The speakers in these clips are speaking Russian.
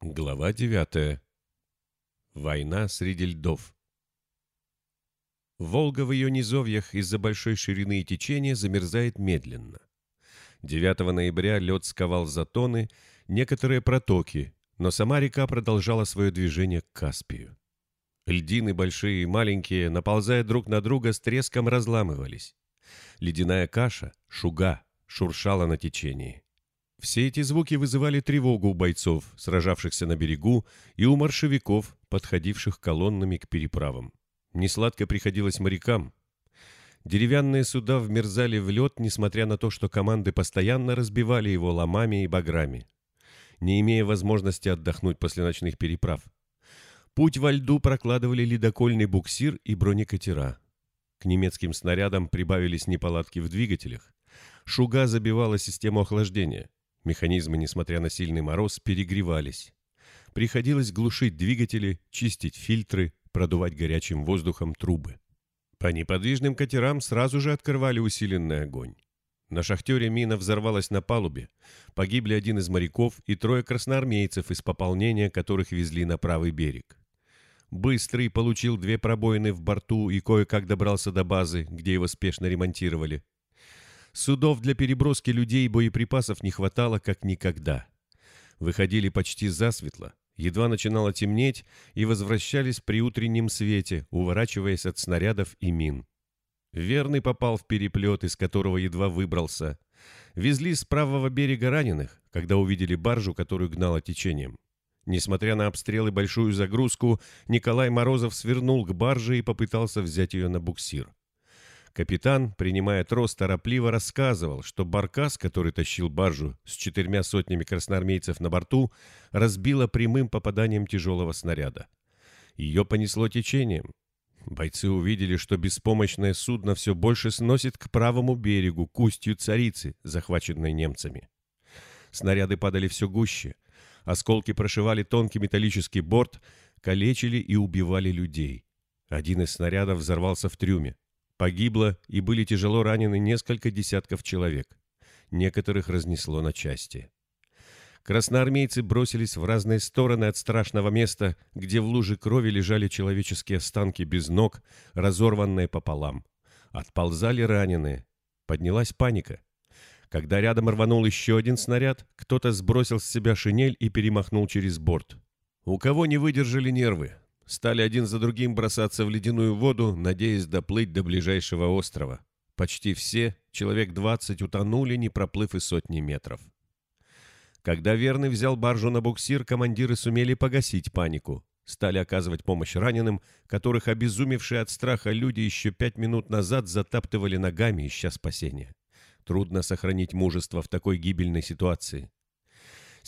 Глава 9. Война среди льдов. Волга в ее низовьях из-за большой ширины и течения замерзает медленно. 9 ноября лед сковал затоны, некоторые протоки, но сама река продолжала свое движение к Каспию. Льдины большие и маленькие, наползая друг на друга, с треском разламывались. Ледяная каша, шуга, шуршала на течении. Все эти звуки вызывали тревогу у бойцов, сражавшихся на берегу, и у маршевиков, подходивших колоннами к переправам. Несладко приходилось морякам. Деревянные суда вмерзали в лед, несмотря на то, что команды постоянно разбивали его ломами и баграми, не имея возможности отдохнуть после ночных переправ. Путь во льду прокладывали ледокольный буксир и бронекатера. К немецким снарядам прибавились неполадки в двигателях. Шуга забивала систему охлаждения. Механизмы, несмотря на сильный мороз, перегревались. Приходилось глушить двигатели, чистить фильтры, продувать горячим воздухом трубы. По неподвижным катерам сразу же открывали усиленный огонь. На шахтере мина взорвалась на палубе. Погибли один из моряков и трое красноармейцев из пополнения, которых везли на правый берег. Быстрый получил две пробоины в борту и кое-как добрался до базы, где его спешно ремонтировали. Судов для переброски людей и боеприпасов не хватало как никогда. Выходили почти засветло, едва начинало темнеть, и возвращались при утреннем свете, уворачиваясь от снарядов и мин. Верный попал в переплет, из которого едва выбрался. Везли с правого берега раненых, когда увидели баржу, которую гнало течением. Несмотря на обстрелы и большую загрузку, Николай Морозов свернул к барже и попытался взять ее на буксир. Капитан, принимая трос, торопливо рассказывал, что баркас, который тащил баржу с четырьмя сотнями красноармейцев на борту, разбило прямым попаданием тяжелого снаряда. Ее понесло течением. Бойцы увидели, что беспомощное судно все больше сносит к правому берегу, к устью царицы, захваченной немцами. Снаряды падали все гуще. Осколки прошивали тонкий металлический борт, калечили и убивали людей. Один из снарядов взорвался в трюме. Погибло и были тяжело ранены несколько десятков человек. Некоторых разнесло на части. Красноармейцы бросились в разные стороны от страшного места, где в луже крови лежали человеческие останки без ног, разорванные пополам. Отползали раненые. Поднялась паника. Когда рядом рванул еще один снаряд, кто-то сбросил с себя шинель и перемахнул через борт. У кого не выдержали нервы, стали один за другим бросаться в ледяную воду, надеясь доплыть до ближайшего острова. Почти все, человек двадцать, утонули, не проплыв и сотни метров. Когда Верный взял баржу на буксир, командиры сумели погасить панику. Стали оказывать помощь раненым, которых обезумевшие от страха люди еще пять минут назад затаптывали ногами, ища спасения. Трудно сохранить мужество в такой гибельной ситуации.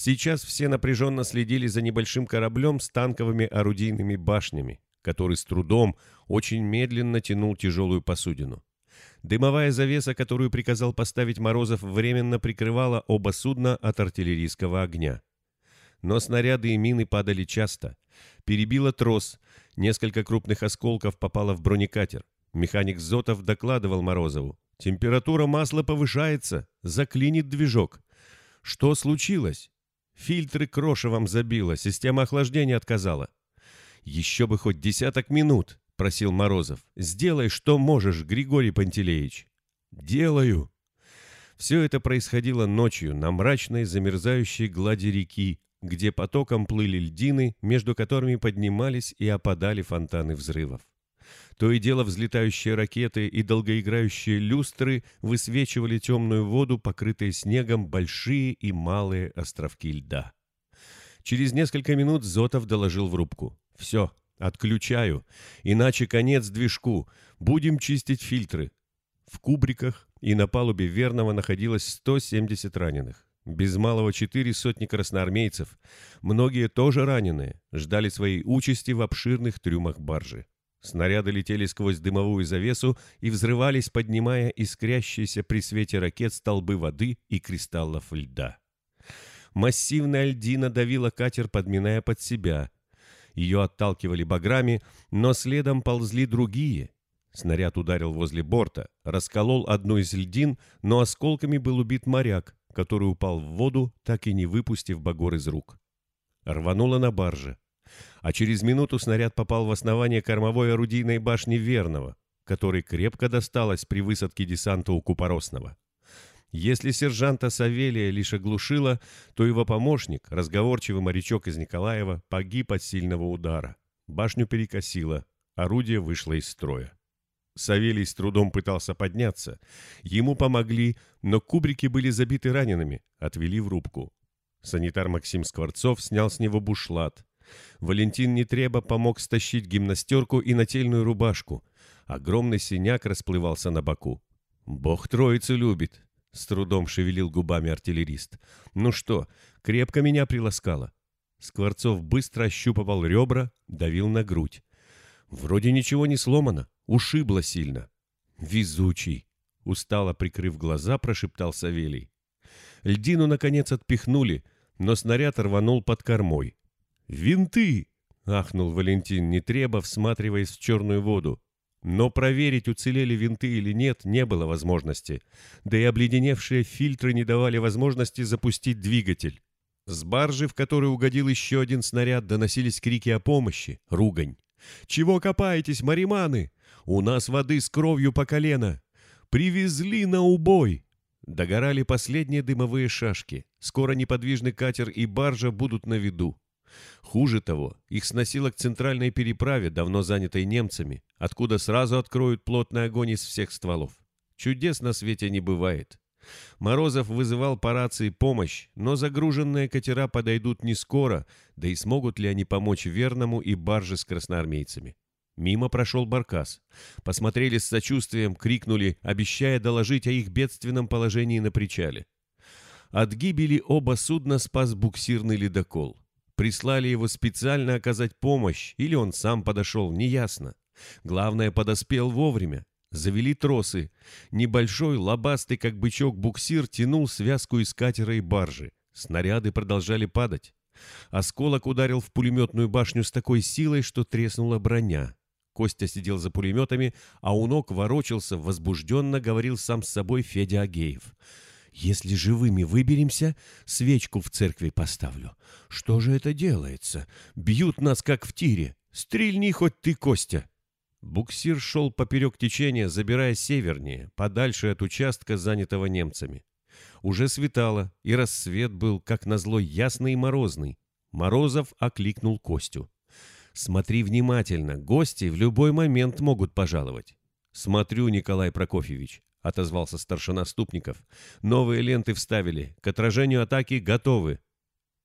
Сейчас все напряженно следили за небольшим кораблем с танковыми орудийными башнями, который с трудом, очень медленно тянул тяжелую посудину. Дымовая завеса, которую приказал поставить Морозов, временно прикрывала оба судна от артиллерийского огня. Но снаряды и мины падали часто. Перебило трос, несколько крупных осколков попало в бронекатер. Механик Зотов докладывал Морозову. «Температура масла повышается, заклинит движок». «Что случилось?» Фильтры крошевом забило, система охлаждения отказала. «Еще бы хоть десяток минут», — просил Морозов. «Сделай, что можешь, Григорий Пантелеич». «Делаю». Все это происходило ночью на мрачной замерзающей глади реки, где потоком плыли льдины, между которыми поднимались и опадали фонтаны взрывов. То и дело взлетающие ракеты и долгоиграющие люстры высвечивали темную воду, покрытые снегом большие и малые островки льда. Через несколько минут Зотов доложил в рубку. «Все, отключаю, иначе конец движку. Будем чистить фильтры». В кубриках и на палубе Верного находилось 170 раненых. Без малого четыре сотни красноармейцев. Многие тоже раненые, ждали своей участи в обширных трюмах баржи. Снаряды летели сквозь дымовую завесу и взрывались, поднимая искрящиеся при свете ракет столбы воды и кристаллов льда. Массивная льдина давила катер, подминая под себя. Ее отталкивали баграми, но следом ползли другие. Снаряд ударил возле борта, расколол одну из льдин, но осколками был убит моряк, который упал в воду, так и не выпустив багор из рук. рвануло на барже. А через минуту снаряд попал в основание кормовой орудийной башни Верного, которой крепко досталось при высадке десанта у Купоросного. Если сержанта Савелия лишь оглушило, то его помощник, разговорчивый морячок из Николаева, погиб от сильного удара. Башню перекосило, орудие вышло из строя. Савелий с трудом пытался подняться. Ему помогли, но кубрики были забиты ранеными, отвели в рубку. Санитар Максим Скворцов снял с него бушлат. Валентин Нетреба помог стащить гимнастерку и нательную рубашку. Огромный синяк расплывался на боку. «Бог троицу любит», — с трудом шевелил губами артиллерист. «Ну что, крепко меня приласкало?» Скворцов быстро ощупывал ребра, давил на грудь. Вроде ничего не сломано, ушибло сильно. «Везучий!» — устало прикрыв глаза, прошептал Савелий. Льдину, наконец, отпихнули, но снаряд рванул под кормой. «Винты!» — ахнул Валентин Нетреба, всматриваясь в черную воду. Но проверить, уцелели винты или нет, не было возможности. Да и обледеневшие фильтры не давали возможности запустить двигатель. С баржи, в которую угодил еще один снаряд, доносились крики о помощи, ругань. «Чего копаетесь, мариманы? У нас воды с кровью по колено! Привезли на убой!» Догорали последние дымовые шашки. Скоро неподвижный катер и баржа будут на виду. Хуже того, их сносило к центральной переправе, давно занятой немцами, откуда сразу откроют плотный огонь из всех стволов. Чудес на свете не бывает. Морозов вызывал по рации помощь, но загруженные катера подойдут не скоро, да и смогут ли они помочь Верному и барже с красноармейцами. Мимо прошел Баркас. Посмотрели с сочувствием, крикнули, обещая доложить о их бедственном положении на причале. От гибели оба судна спас буксирный ледокол. Прислали его специально оказать помощь, или он сам подошел, неясно. Главное, подоспел вовремя. Завели тросы. Небольшой, лобастый, как бычок, буксир тянул связку из катера и баржи. Снаряды продолжали падать. Осколок ударил в пулеметную башню с такой силой, что треснула броня. Костя сидел за пулеметами, а у ног ворочался, возбужденно говорил сам с собой Федя Агеев. Если живыми выберемся, свечку в церкви поставлю. Что же это делается? Бьют нас, как в тире. Стрельни хоть ты, Костя!» Буксир шел поперек течения, забирая севернее, подальше от участка, занятого немцами. Уже светало, и рассвет был, как назло, ясный и морозный. Морозов окликнул Костю. «Смотри внимательно, гости в любой момент могут пожаловать». «Смотрю, Николай Прокофьевич», — отозвался старшина Ступников. «Новые ленты вставили. К отражению атаки готовы».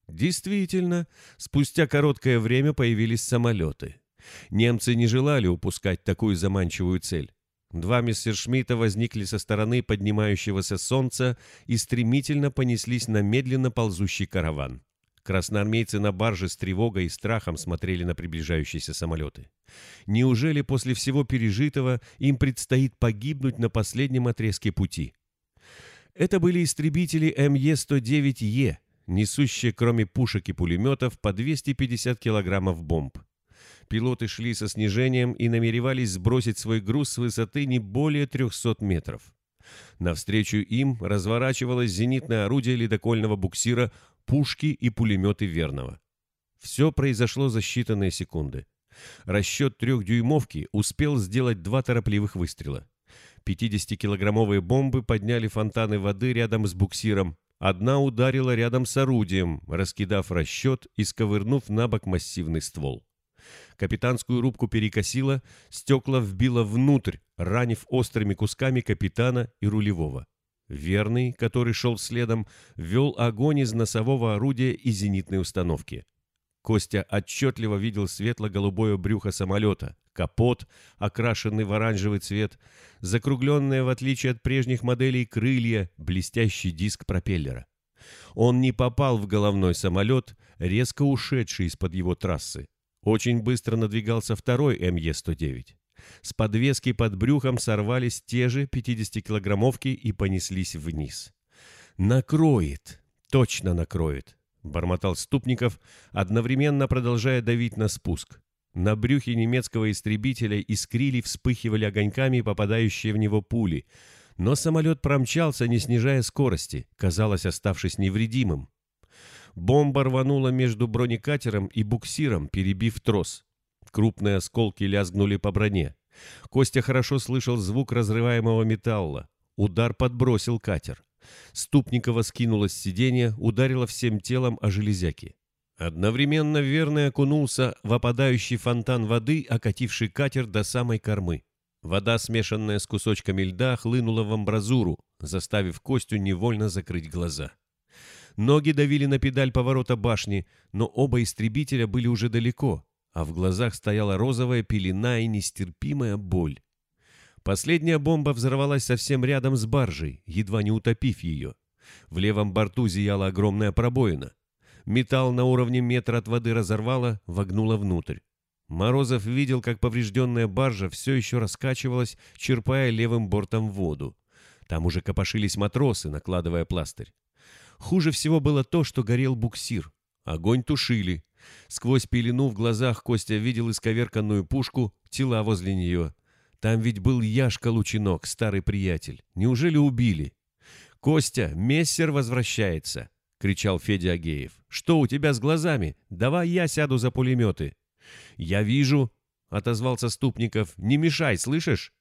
Действительно, спустя короткое время появились самолеты. Немцы не желали упускать такую заманчивую цель. Два мессершмитта возникли со стороны поднимающегося солнца и стремительно понеслись на медленно ползущий караван. Красноармейцы на барже с тревогой и страхом смотрели на приближающиеся самолеты. Неужели после всего пережитого им предстоит погибнуть на последнем отрезке пути? Это были истребители МЕ-109Е, несущие кроме пушек и пулеметов по 250 килограммов бомб. Пилоты шли со снижением и намеревались сбросить свой груз с высоты не более 300 метров. Навстречу им разворачивалось зенитное орудие ледокольного буксира пушки и пулеметы Верного. Все произошло за считанные секунды. Расчет трехдюймовки успел сделать два торопливых выстрела. 50-килограммовые бомбы подняли фонтаны воды рядом с буксиром. Одна ударила рядом с орудием, раскидав расчет и сковырнув на бок массивный ствол. Капитанскую рубку перекосило, стекла вбило внутрь, ранив острыми кусками капитана и рулевого. Верный, который шел следом, вел огонь из носового орудия и зенитной установки. Костя отчетливо видел светло-голубое брюхо самолета, капот, окрашенный в оранжевый цвет, закругленные, в отличие от прежних моделей, крылья, блестящий диск пропеллера. Он не попал в головной самолет, резко ушедший из-под его трассы. Очень быстро надвигался второй МЕ-109. С подвески под брюхом сорвались те же 50-килограммовки и понеслись вниз. «Накроет! Точно накроет!» — бормотал Ступников, одновременно продолжая давить на спуск. На брюхе немецкого истребителя искрили, вспыхивали огоньками попадающие в него пули. Но самолет промчался, не снижая скорости, казалось, оставшись невредимым. Бомба рванула между бронекатером и буксиром, перебив трос. Крупные осколки лязгнули по броне. Костя хорошо слышал звук разрываемого металла. Удар подбросил катер. Ступникова скинула с сиденья, ударила всем телом о железяки. Одновременно верный окунулся в опадающий фонтан воды, окативший катер до самой кормы. Вода, смешанная с кусочками льда, хлынула в амбразуру, заставив Костю невольно закрыть глаза. Ноги давили на педаль поворота башни, но оба истребителя были уже далеко, а в глазах стояла розовая пелена и нестерпимая боль. Последняя бомба взорвалась совсем рядом с баржей, едва не утопив ее. В левом борту зияла огромная пробоина. Металл на уровне метра от воды разорвало, вогнуло внутрь. Морозов видел, как поврежденная баржа все еще раскачивалась, черпая левым бортом воду. Там уже копошились матросы, накладывая пластырь. Хуже всего было то, что горел буксир. Огонь тушили. Сквозь пелену в глазах Костя видел исковерканную пушку, тела возле нее. Там ведь был Яшка Лучинок, старый приятель. Неужели убили? «Костя, мессер возвращается!» — кричал Федя Агеев. «Что у тебя с глазами? Давай я сяду за пулеметы!» «Я вижу», — отозвался Ступников. «Не мешай, слышишь?»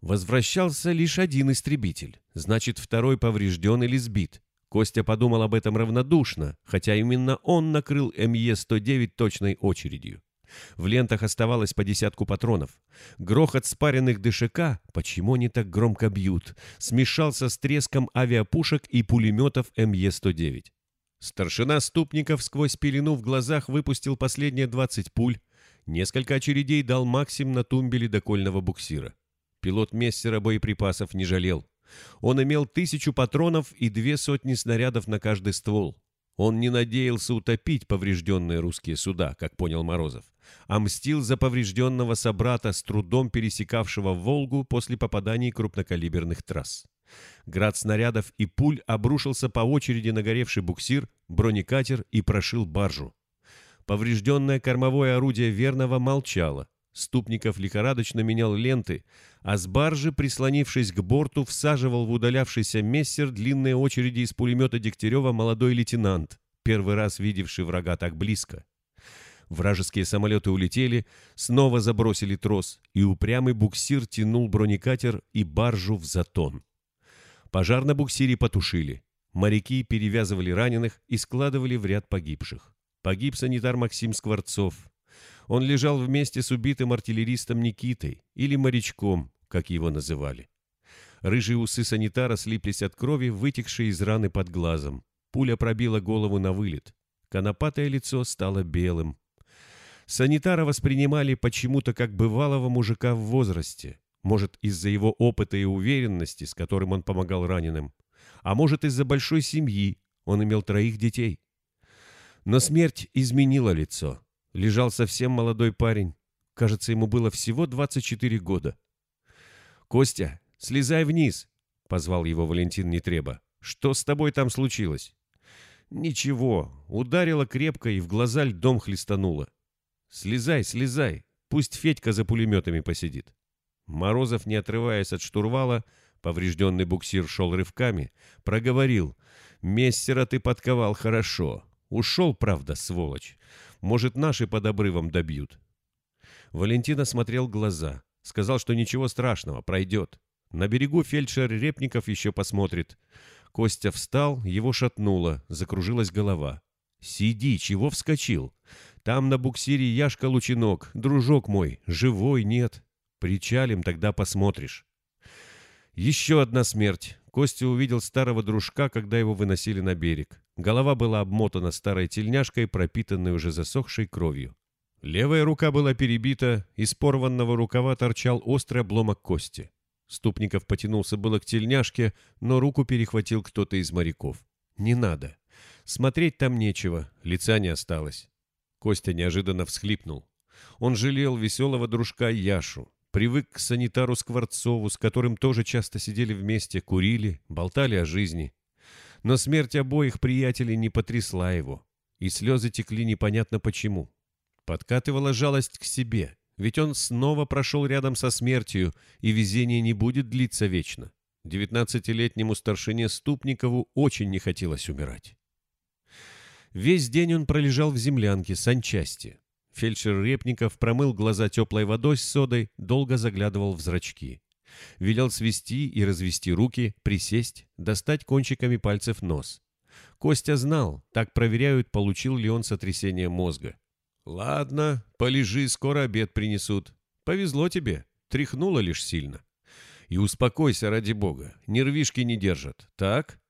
Возвращался лишь один истребитель. Значит, второй поврежден или сбит. Костя подумал об этом равнодушно, хотя именно он накрыл МЕ-109 точной очередью. В лентах оставалось по десятку патронов. Грохот спаренных ДШК, почему они так громко бьют, смешался с треском авиапушек и пулеметов МЕ-109. Старшина Ступников сквозь пелену в глазах выпустил последние 20 пуль. Несколько очередей дал Максим на тумбеле докольного буксира. Пилот Мессера боеприпасов не жалел. Он имел тысячу патронов и две сотни снарядов на каждый ствол. Он не надеялся утопить поврежденные русские суда, как понял Морозов, а мстил за поврежденного собрата, с трудом пересекавшего Волгу после попаданий крупнокалиберных трасс. Град снарядов и пуль обрушился по очереди на горевший буксир, бронекатер и прошил баржу. Поврежденное кормовое орудие Верного молчало. Ступников лихорадочно менял ленты, а с баржи, прислонившись к борту, всаживал в удалявшийся мессер длинные очереди из пулемета Дегтярева молодой лейтенант, первый раз видевший врага так близко. Вражеские самолеты улетели, снова забросили трос, и упрямый буксир тянул бронекатер и баржу в затон. Пожар на буксире потушили. Моряки перевязывали раненых и складывали в ряд погибших. Погиб санитар Максим Скворцов. Он лежал вместе с убитым артиллеристом Никитой, или морячком, как его называли. Рыжие усы санитара слиплись от крови, вытекшей из раны под глазом. Пуля пробила голову на вылет. Конопатое лицо стало белым. Санитара воспринимали почему-то как бывалого мужика в возрасте. Может, из-за его опыта и уверенности, с которым он помогал раненым. А может, из-за большой семьи. Он имел троих детей. Но смерть изменила лицо. Лежал совсем молодой парень. Кажется, ему было всего 24 года. «Костя, слезай вниз!» — позвал его Валентин Нетреба. «Что с тобой там случилось?» «Ничего. Ударило крепко и в глаза льдом хлестануло. Слезай, слезай. Пусть Федька за пулеметами посидит». Морозов, не отрываясь от штурвала, поврежденный буксир шел рывками, проговорил. «Мессера ты подковал хорошо. Ушел, правда, сволочь. Может, наши под обрывом добьют». Валентин осмотрел глаза. Сказал, что ничего страшного, пройдет. На берегу фельдшер Репников еще посмотрит. Костя встал, его шатнуло, закружилась голова. «Сиди, чего вскочил? Там на буксире Яшка Лучинок, дружок мой, живой нет. Причалим, тогда посмотришь». Еще одна смерть. Костя увидел старого дружка, когда его выносили на берег. Голова была обмотана старой тельняшкой, пропитанной уже засохшей кровью. Левая рука была перебита, из порванного рукава торчал острый обломок кости. Ступников потянулся было к тельняшке, но руку перехватил кто-то из моряков. «Не надо. Смотреть там нечего, лица не осталось». Костя неожиданно всхлипнул. Он жалел веселого дружка Яшу, привык к санитару Скворцову, с которым тоже часто сидели вместе, курили, болтали о жизни. Но смерть обоих приятелей не потрясла его, и слезы текли непонятно почему. Подкатывала жалость к себе, ведь он снова прошел рядом со смертью, и везение не будет длиться вечно. Девятнадцатилетнему старшине Ступникову очень не хотелось умирать. Весь день он пролежал в землянке санчасти. Фельдшер Репников промыл глаза теплой водой с содой, долго заглядывал в зрачки. Велел свести и развести руки, присесть, достать кончиками пальцев нос. Костя знал, так проверяют, получил ли он сотрясение мозга. «Ладно, полежи, скоро обед принесут. Повезло тебе, тряхнуло лишь сильно. И успокойся, ради бога, нервишки не держат, так?»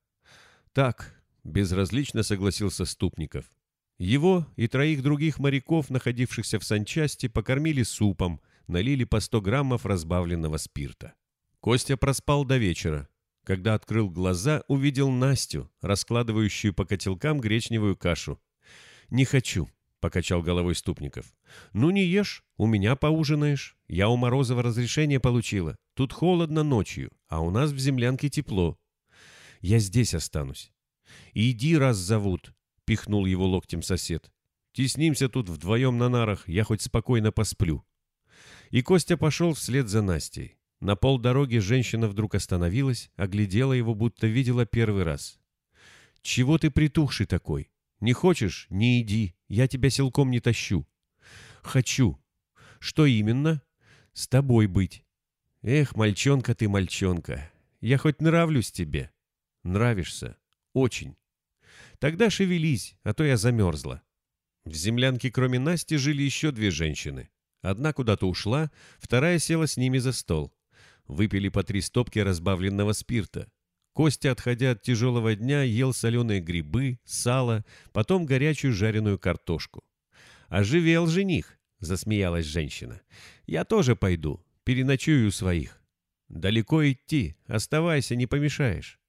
«Так», — безразлично согласился Ступников. Его и троих других моряков, находившихся в санчасти, покормили супом, налили по 100 граммов разбавленного спирта. Костя проспал до вечера. Когда открыл глаза, увидел Настю, раскладывающую по котелкам гречневую кашу. «Не хочу», — покачал головой Ступников. «Ну не ешь, у меня поужинаешь. Я у Морозова разрешение получила. Тут холодно ночью, а у нас в землянке тепло. Я здесь останусь. Иди, раз зовут, пихнул его локтем сосед. «Теснимся тут вдвоем на нарах, я хоть спокойно посплю». И Костя пошел вслед за Настей. На полдороги женщина вдруг остановилась, оглядела его, будто видела первый раз. «Чего ты притухший такой? Не хочешь? Не иди, я тебя силком не тащу». «Хочу». «Что именно?» «С тобой быть». «Эх, мальчонка ты, мальчонка, я хоть нравлюсь тебе?» «Нравишься. Очень. Тогда шевелись, а то я замерзла. В землянке кроме Насти жили еще две женщины. Одна куда-то ушла, вторая села с ними за стол. Выпили по три стопки разбавленного спирта. Костя, отходя от тяжелого дня, ел соленые грибы, сало, потом горячую жареную картошку. «Оживел жених!» — засмеялась женщина. «Я тоже пойду, переночую у своих». «Далеко идти, оставайся, не помешаешь».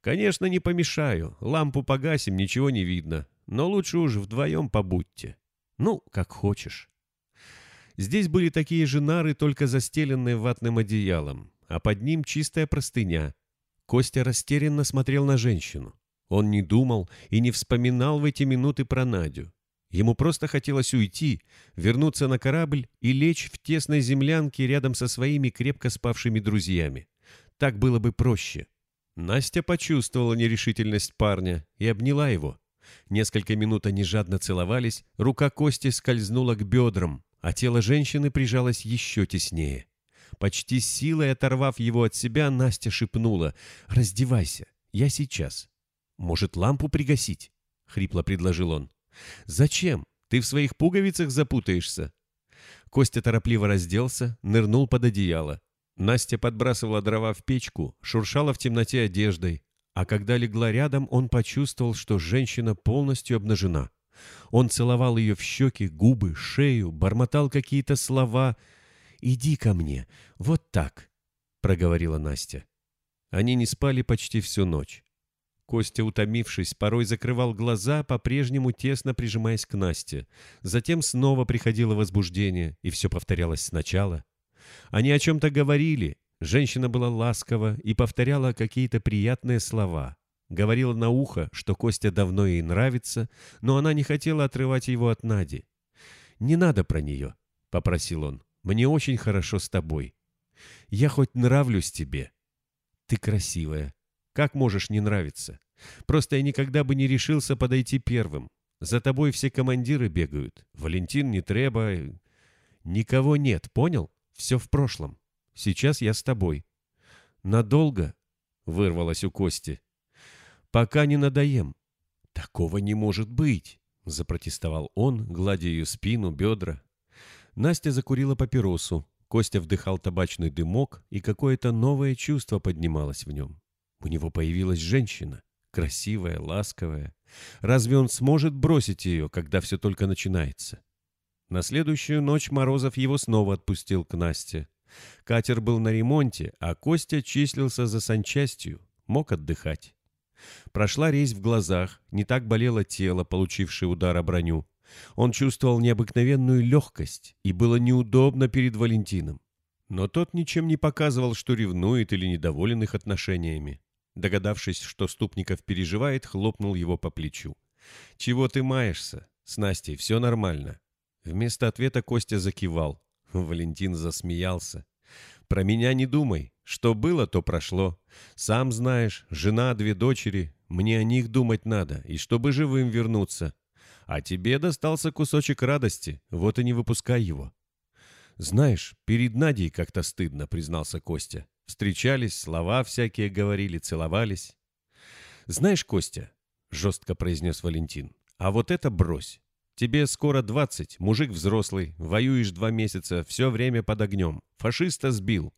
Конечно, не помешаю. Лампу погасим, ничего не видно. Но лучше уж вдвоем побудьте. Ну, как хочешь. Здесь были такие же нары, только застеленные ватным одеялом, а под ним чистая простыня. Костя растерянно смотрел на женщину. Он не думал и не вспоминал в эти минуты про Надю. Ему просто хотелось уйти, вернуться на корабль и лечь в тесной землянке рядом со своими крепко спавшими друзьями. Так было бы проще. Настя почувствовала нерешительность парня и обняла его. Несколько минут они жадно целовались, рука Кости скользнула к бедрам, а тело женщины прижалось еще теснее. Почти силой оторвав его от себя, Настя шепнула «Раздевайся, я сейчас». «Может, лампу пригасить?» — хрипло предложил он. «Зачем? Ты в своих пуговицах запутаешься». Костя торопливо разделся, нырнул под одеяло. Настя подбрасывала дрова в печку, шуршала в темноте одеждой, а когда легла рядом, он почувствовал, что женщина полностью обнажена. Он целовал ее в щеки, губы, шею, бормотал какие-то слова. «Иди ко мне, вот так», — проговорила Настя. Они не спали почти всю ночь. Костя, утомившись, порой закрывал глаза, по-прежнему тесно прижимаясь к Насте. Затем снова приходило возбуждение, и все повторялось сначала. Они о чем-то говорили. Женщина была ласкова и повторяла какие-то приятные слова. Говорила на ухо, что Костя давно ей нравится, но она не хотела отрывать его от Нади. «Не надо про нее», — попросил он. «Мне очень хорошо с тобой. Я хоть нравлюсь тебе. Ты красивая. Как можешь не нравиться? Просто я никогда бы не решился подойти первым. За тобой все командиры бегают. Валентин не треба. Никого нет, понял?» Все в прошлом. Сейчас я с тобой. Надолго? Вырвалось у Кости. Пока не надоем. Такого не может быть, запротестовал он, гладя ее спину, бедра. Настя закурила папиросу. Костя вдыхал табачный дымок, и какое-то новое чувство поднималось в нем. У него появилась женщина, красивая, ласковая. Разве он сможет бросить ее, когда все только начинается? На следующую ночь Морозов его снова отпустил к Насте. Катер был на ремонте, а Костя числился за санчастью, мог отдыхать. Прошла резь в глазах, не так болело тело, получившее удар о броню. Он чувствовал необыкновенную легкость, и было неудобно перед Валентином. Но тот ничем не показывал, что ревнует или недоволен их отношениями. Догадавшись, что Ступников переживает, хлопнул его по плечу. «Чего ты маешься? С Настей все нормально. Вместо ответа Костя закивал. Валентин засмеялся. Про меня не думай. Что было, то прошло. Сам знаешь, жена, две дочери. Мне о них думать надо, и чтобы живым вернуться. А тебе достался кусочек радости, вот и не выпускай его. Знаешь, перед Надей как-то стыдно, признался Костя. Встречались, слова всякие говорили, целовались. Знаешь, Костя, жестко произнес Валентин, а вот это брось. Тебе скоро двадцать, мужик взрослый, воюешь два месяца, все время под огнем. Фашиста сбил.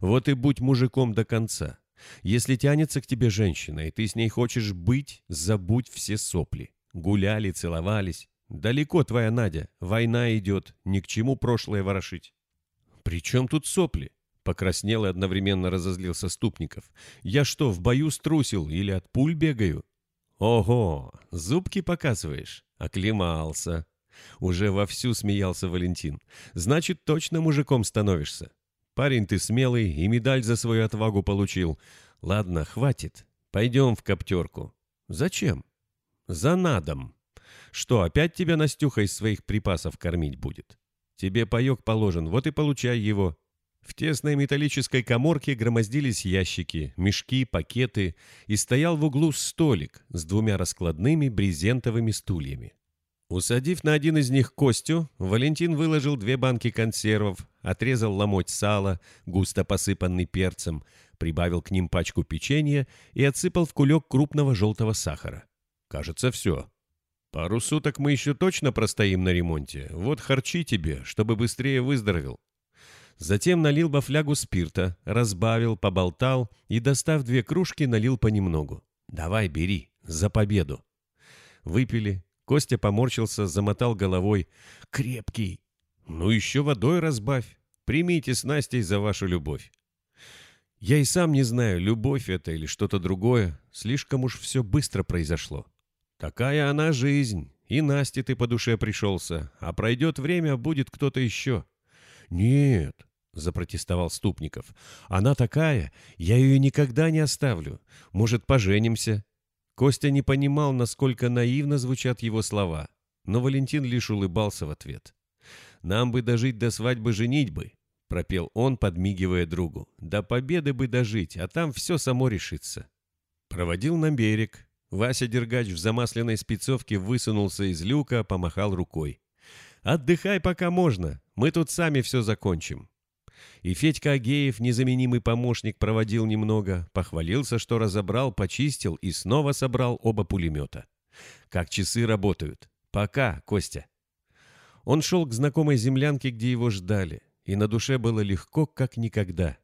Вот и будь мужиком до конца. Если тянется к тебе женщина, и ты с ней хочешь быть, забудь все сопли. Гуляли, целовались. Далеко твоя Надя, война идет, ни к чему прошлое ворошить. При чем тут сопли? Покраснел и одновременно разозлился Ступников. Я что, в бою струсил или от пуль бегаю? Ого, зубки показываешь? Оклемался. Уже вовсю смеялся Валентин. Значит, точно мужиком становишься. Парень ты смелый и медаль за свою отвагу получил. Ладно, хватит. Пойдем в коптерку. Зачем? За надом. Что, опять тебя Настюха из своих припасов кормить будет? Тебе паек положен, вот и получай его. В тесной металлической коморке громоздились ящики, мешки, пакеты, и стоял в углу столик с двумя раскладными брезентовыми стульями. Усадив на один из них Костю, Валентин выложил две банки консервов, отрезал ломоть сала, густо посыпанный перцем, прибавил к ним пачку печенья и отсыпал в кулек крупного желтого сахара. Кажется, все. Пару суток мы еще точно простоим на ремонте. Вот харчи тебе, чтобы быстрее выздоровел. Затем налил во флягу спирта, разбавил, поболтал и, достав две кружки, налил понемногу. «Давай, бери, за победу!» Выпили. Костя поморщился, замотал головой. «Крепкий!» «Ну еще водой разбавь. Примите с Настей за вашу любовь». Я и сам не знаю, любовь это или что-то другое. Слишком уж все быстро произошло. Такая она жизнь. И Насте ты по душе пришелся. А пройдет время, будет кто-то еще. Нет, — запротестовал Ступников. «Она такая, я ее никогда не оставлю. Может, поженимся?» Костя не понимал, насколько наивно звучат его слова, но Валентин лишь улыбался в ответ. «Нам бы дожить до свадьбы женить бы», — пропел он, подмигивая другу. «До победы бы дожить, а там все само решится». Проводил на берег. Вася Дергач в замасленной спецовке высунулся из люка, помахал рукой. «Отдыхай, пока можно. Мы тут сами все закончим. И Федька Агеев, незаменимый помощник, проводил немного, похвалился, что разобрал, почистил и снова собрал оба пулемета. Как часы работают. Пока, Костя. Он шел к знакомой землянке, где его ждали, и на душе было легко, как никогда.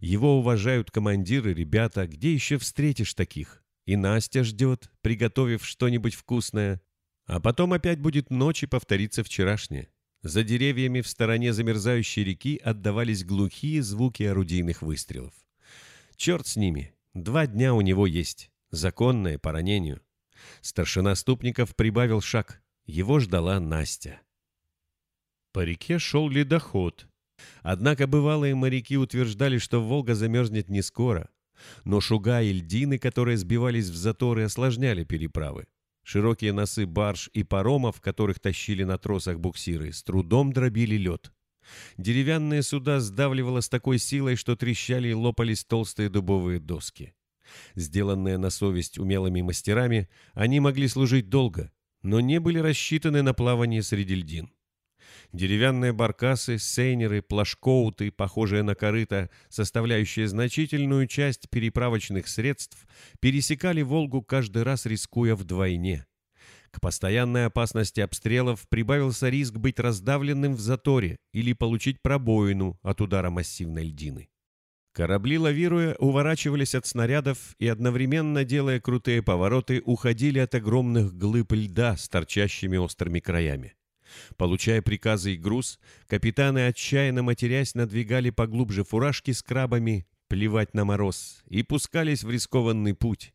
Его уважают командиры, ребята, где еще встретишь таких? И Настя ждет, приготовив что-нибудь вкусное. А потом опять будет ночь и повторится вчерашнее. За деревьями в стороне замерзающей реки отдавались глухие звуки орудийных выстрелов. Черт с ними, два дня у него есть, законное по ранению. Старшина Ступников прибавил шаг, его ждала Настя. По реке шел ледоход. Однако бывалые моряки утверждали, что Волга замерзнет не скоро. Но шуга и льдины, которые сбивались в заторы, осложняли переправы. Широкие носы барж и паромов, которых тащили на тросах буксиры, с трудом дробили лед. Деревянные суда сдавливало с такой силой, что трещали и лопались толстые дубовые доски. Сделанные на совесть умелыми мастерами, они могли служить долго, но не были рассчитаны на плавание среди льдин. Деревянные баркасы, сейнеры, плашкоуты, похожие на корыта, составляющие значительную часть переправочных средств, пересекали Волгу каждый раз, рискуя вдвойне. К постоянной опасности обстрелов прибавился риск быть раздавленным в заторе или получить пробоину от удара массивной льдины. Корабли, лавируя, уворачивались от снарядов и, одновременно делая крутые повороты, уходили от огромных глыб льда с торчащими острыми краями. Получая приказы и груз, капитаны, отчаянно матерясь, надвигали поглубже фуражки с крабами, плевать на мороз, и пускались в рискованный путь.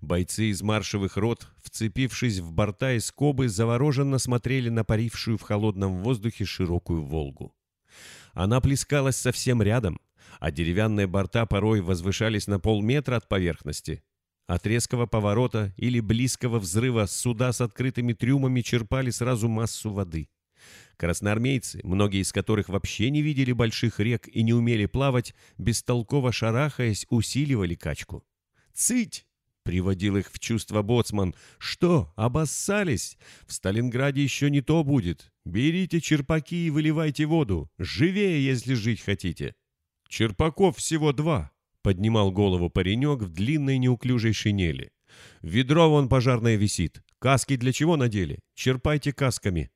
Бойцы из маршевых рот, вцепившись в борта и скобы, завороженно смотрели на парившую в холодном воздухе широкую «Волгу». Она плескалась совсем рядом, а деревянные борта порой возвышались на полметра от поверхности. От резкого поворота или близкого взрыва суда с открытыми трюмами черпали сразу массу воды. Красноармейцы, многие из которых вообще не видели больших рек и не умели плавать, бестолково шарахаясь, усиливали качку. «Цыть!» — приводил их в чувство боцман. «Что, обоссались? В Сталинграде еще не то будет. Берите черпаки и выливайте воду. Живее, если жить хотите». «Черпаков всего два», — поднимал голову паренек в длинной неуклюжей шинели. «Ведро вон пожарное висит. Каски для чего надели? Черпайте касками».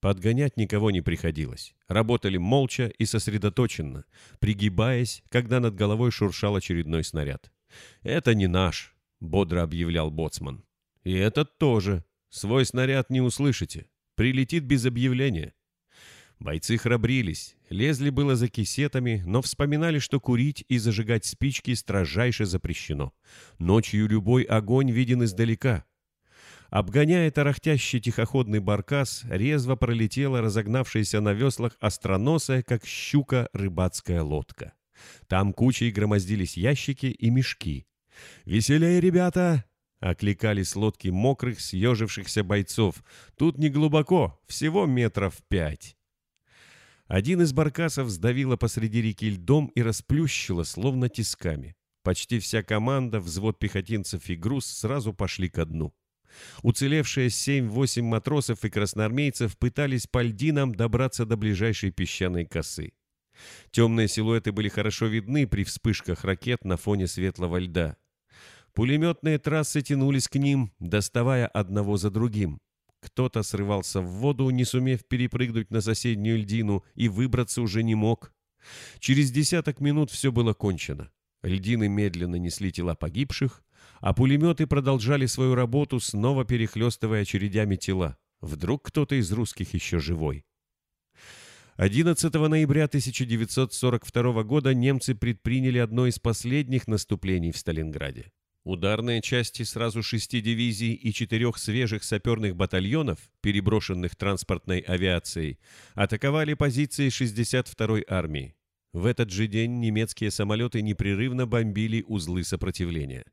Подгонять никого не приходилось. Работали молча и сосредоточенно, пригибаясь, когда над головой шуршал очередной снаряд. «Это не наш», — бодро объявлял боцман. «И этот тоже. Свой снаряд не услышите. Прилетит без объявления». Бойцы храбрились, лезли было за кисетами, но вспоминали, что курить и зажигать спички строжайше запрещено. Ночью любой огонь виден издалека, Обгоняя тарахтящий тихоходный баркас, резво пролетела разогнавшаяся на веслах остроносая, как щука, рыбацкая лодка. Там кучей громоздились ящики и мешки. «Веселее, ребята!» — окликали с лодки мокрых, съежившихся бойцов. «Тут не глубоко, всего метров пять». Один из баркасов сдавило посреди реки льдом и расплющило, словно тисками. Почти вся команда, взвод пехотинцев и груз сразу пошли ко дну. Уцелевшие семь-восемь матросов и красноармейцев пытались по льдинам добраться до ближайшей песчаной косы. Темные силуэты были хорошо видны при вспышках ракет на фоне светлого льда. Пулеметные трассы тянулись к ним, доставая одного за другим. Кто-то срывался в воду, не сумев перепрыгнуть на соседнюю льдину, и выбраться уже не мог. Через десяток минут все было кончено. Льдины медленно несли тела погибших, а пулеметы продолжали свою работу, снова перехлестывая очередями тела. Вдруг кто-то из русских еще живой. 11 ноября 1942 года немцы предприняли одно из последних наступлений в Сталинграде. Ударные части сразу шести дивизий и четырех свежих саперных батальонов, переброшенных транспортной авиацией, атаковали позиции 62-й армии. В этот же день немецкие самолеты непрерывно бомбили узлы сопротивления.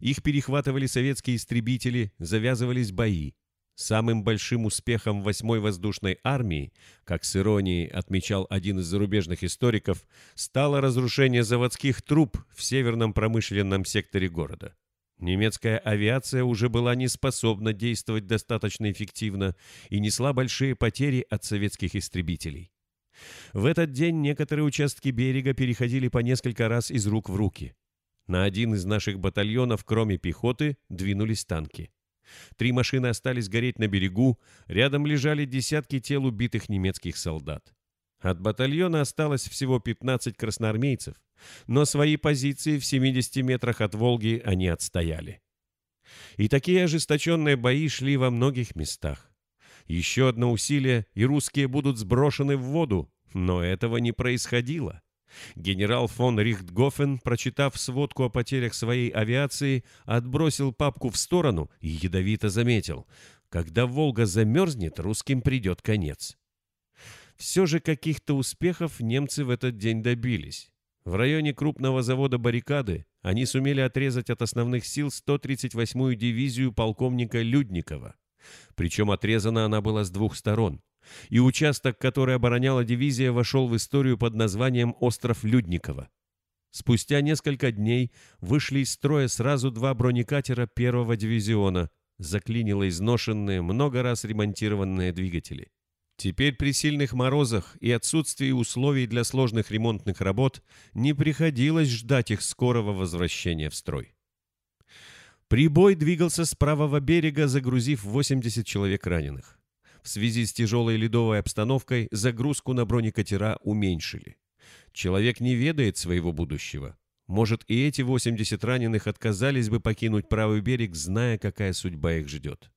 Их перехватывали советские истребители, завязывались бои. Самым большим успехом 8-й воздушной армии, как с иронией отмечал один из зарубежных историков, стало разрушение заводских труб в северном промышленном секторе города. Немецкая авиация уже была не способна действовать достаточно эффективно и несла большие потери от советских истребителей. В этот день некоторые участки берега переходили по несколько раз из рук в руки. На один из наших батальонов, кроме пехоты, двинулись танки. Три машины остались гореть на берегу, рядом лежали десятки тел убитых немецких солдат. От батальона осталось всего 15 красноармейцев, но свои позиции в 70 метрах от Волги они отстояли. И такие ожесточенные бои шли во многих местах. Еще одно усилие, и русские будут сброшены в воду, но этого не происходило. Генерал фон Рихтгофен, прочитав сводку о потерях своей авиации, отбросил папку в сторону и ядовито заметил. Когда «Волга» замерзнет, русским придет конец. Все же каких-то успехов немцы в этот день добились. В районе крупного завода «Баррикады» они сумели отрезать от основных сил 138-ю дивизию полковника Людникова. Причем отрезана она была с двух сторон – и участок, который обороняла дивизия, вошел в историю под названием «Остров Людникова». Спустя несколько дней вышли из строя сразу два бронекатера первого дивизиона, заклинило изношенные, много раз ремонтированные двигатели. Теперь при сильных морозах и отсутствии условий для сложных ремонтных работ не приходилось ждать их скорого возвращения в строй. Прибой двигался с правого берега, загрузив 80 человек раненых в связи с тяжелой ледовой обстановкой загрузку на бронекатера уменьшили. Человек не ведает своего будущего. Может, и эти 80 раненых отказались бы покинуть правый берег, зная, какая судьба их ждет.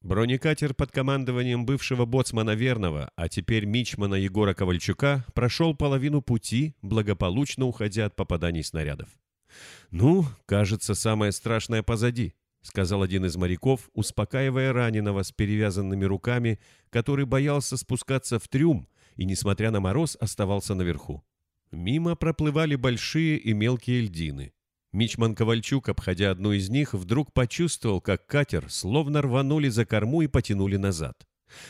Бронекатер под командованием бывшего боцмана Верного, а теперь мичмана Егора Ковальчука, прошел половину пути, благополучно уходя от попаданий снарядов. Ну, кажется, самое страшное позади. — сказал один из моряков, успокаивая раненого с перевязанными руками, который боялся спускаться в трюм и, несмотря на мороз, оставался наверху. Мимо проплывали большие и мелкие льдины. Мичман Ковальчук, обходя одну из них, вдруг почувствовал, как катер словно рванули за корму и потянули назад.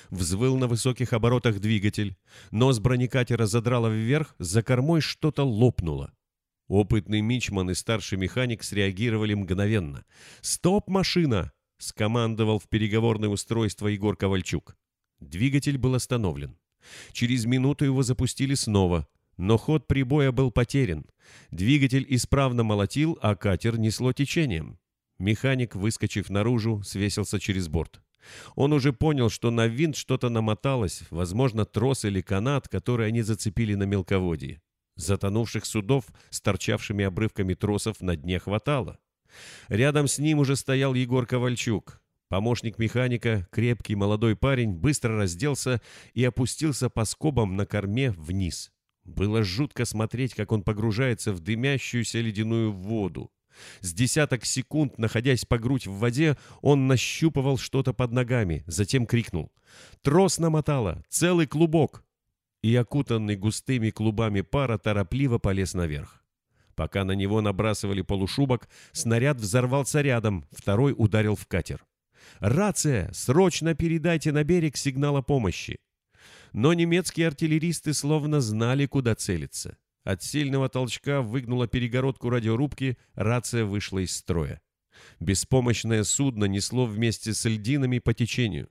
Взвыл на высоких оборотах двигатель. Нос бронекатера задрало вверх, за кормой что-то лопнуло. Опытный мичман и старший механик среагировали мгновенно. «Стоп, машина!» — скомандовал в переговорное устройство Егор Ковальчук. Двигатель был остановлен. Через минуту его запустили снова, но ход прибоя был потерян. Двигатель исправно молотил, а катер несло течением. Механик, выскочив наружу, свесился через борт. Он уже понял, что на винт что-то намоталось, возможно, трос или канат, который они зацепили на мелководье. Затонувших судов с торчавшими обрывками тросов на дне хватало. Рядом с ним уже стоял Егор Ковальчук. Помощник механика, крепкий молодой парень, быстро разделся и опустился по скобам на корме вниз. Было жутко смотреть, как он погружается в дымящуюся ледяную воду. С десяток секунд, находясь по грудь в воде, он нащупывал что-то под ногами, затем крикнул. «Трос намотало! Целый клубок!» И, окутанный густыми клубами пара, торопливо полез наверх. Пока на него набрасывали полушубок, снаряд взорвался рядом, второй ударил в катер. «Рация! Срочно передайте на берег сигнал о помощи!» Но немецкие артиллеристы словно знали, куда целиться. От сильного толчка выгнула перегородку радиорубки, рация вышла из строя. Беспомощное судно несло вместе с льдинами по течению.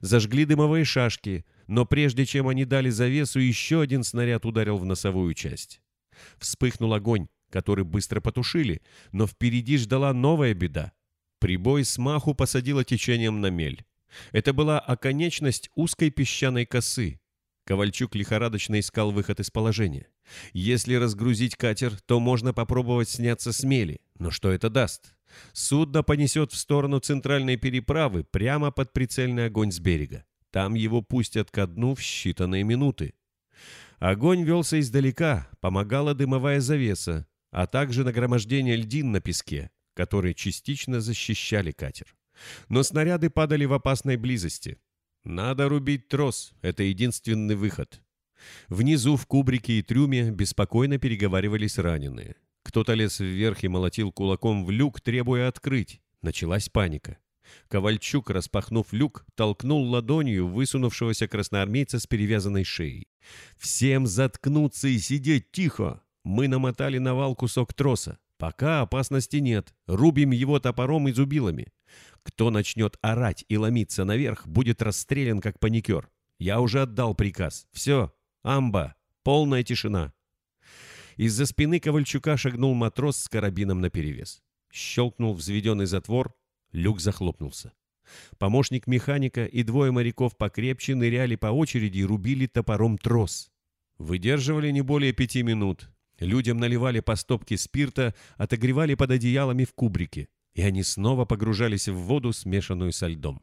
Зажгли дымовые шашки, но прежде чем они дали завесу, еще один снаряд ударил в носовую часть. Вспыхнул огонь, который быстро потушили, но впереди ждала новая беда. Прибой с маху посадила течением на мель. Это была оконечность узкой песчаной косы, Ковальчук лихорадочно искал выход из положения. Если разгрузить катер, то можно попробовать сняться с мели. Но что это даст? Судно понесет в сторону центральной переправы прямо под прицельный огонь с берега. Там его пустят ко дну в считанные минуты. Огонь велся издалека, помогала дымовая завеса, а также нагромождение льдин на песке, которые частично защищали катер. Но снаряды падали в опасной близости. Надо рубить трос, это единственный выход. Внизу в кубрике и трюме беспокойно переговаривались раненые. Кто-то лез вверх и молотил кулаком в люк, требуя открыть. Началась паника. Ковальчук, распахнув люк, толкнул ладонью высунувшегося красноармейца с перевязанной шеей. «Всем заткнуться и сидеть тихо! Мы намотали на вал кусок троса. Пока опасности нет. Рубим его топором и зубилами. Кто начнет орать и ломиться наверх, будет расстрелян как паникер. Я уже отдал приказ. Все, амба, полная тишина. Из-за спины Ковальчука шагнул матрос с карабином наперевес. Щелкнул взведенный затвор, люк захлопнулся. Помощник механика и двое моряков покрепче ныряли по очереди и рубили топором трос. Выдерживали не более пяти минут. Людям наливали по стопке спирта, отогревали под одеялами в кубрике и они снова погружались в воду, смешанную со льдом.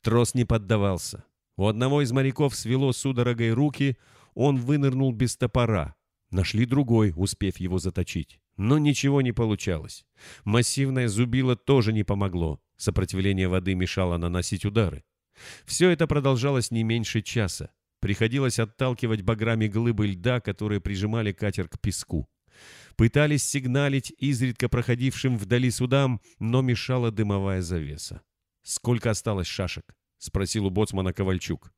Трос не поддавался. У одного из моряков свело судорогой руки, он вынырнул без топора. Нашли другой, успев его заточить. Но ничего не получалось. Массивное зубило тоже не помогло. Сопротивление воды мешало наносить удары. Все это продолжалось не меньше часа. Приходилось отталкивать баграми глыбы льда, которые прижимали катер к песку. Пытались сигналить изредка проходившим вдали судам, но мешала дымовая завеса. «Сколько осталось шашек?» — спросил у боцмана Ковальчук.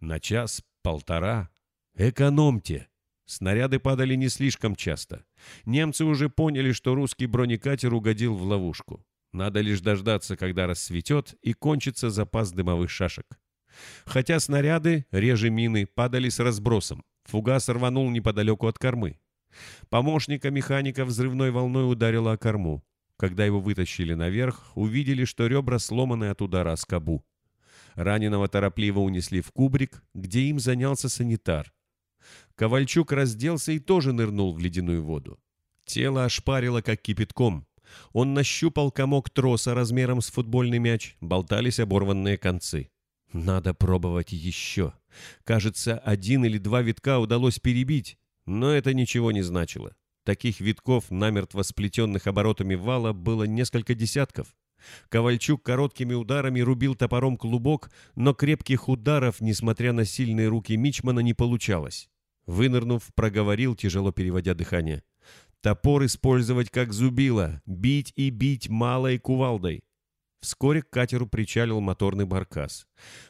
«На час, полтора. Экономьте!» Снаряды падали не слишком часто. Немцы уже поняли, что русский бронекатер угодил в ловушку. Надо лишь дождаться, когда рассветет, и кончится запас дымовых шашек. Хотя снаряды, реже мины, падали с разбросом. Фугас рванул неподалеку от кормы. Помощника механика взрывной волной ударило о корму. Когда его вытащили наверх, увидели, что ребра сломаны от удара о скобу. Раненого торопливо унесли в кубрик, где им занялся санитар. Ковальчук разделся и тоже нырнул в ледяную воду. Тело ошпарило, как кипятком. Он нащупал комок троса размером с футбольный мяч, болтались оборванные концы. Надо пробовать еще. Кажется, один или два витка удалось перебить, но это ничего не значило. Таких витков, намертво сплетенных оборотами вала, было несколько десятков. Ковальчук короткими ударами рубил топором клубок, но крепких ударов, несмотря на сильные руки Мичмана, не получалось. Вынырнув, проговорил, тяжело переводя дыхание. «Топор использовать как зубило, бить и бить малой кувалдой». Вскоре к катеру причалил моторный баркас.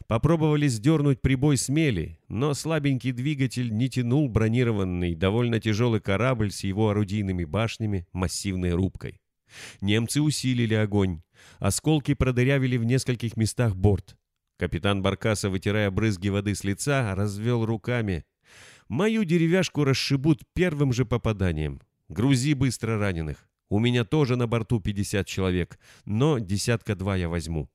Попробовали сдернуть прибой с но слабенький двигатель не тянул бронированный, довольно тяжелый корабль с его орудийными башнями, массивной рубкой. Немцы усилили огонь. Осколки продырявили в нескольких местах борт. Капитан Баркаса, вытирая брызги воды с лица, развел руками. «Мою деревяшку расшибут первым же попаданием. Грузи быстро раненых. У меня тоже на борту 50 человек, но десятка-два я возьму».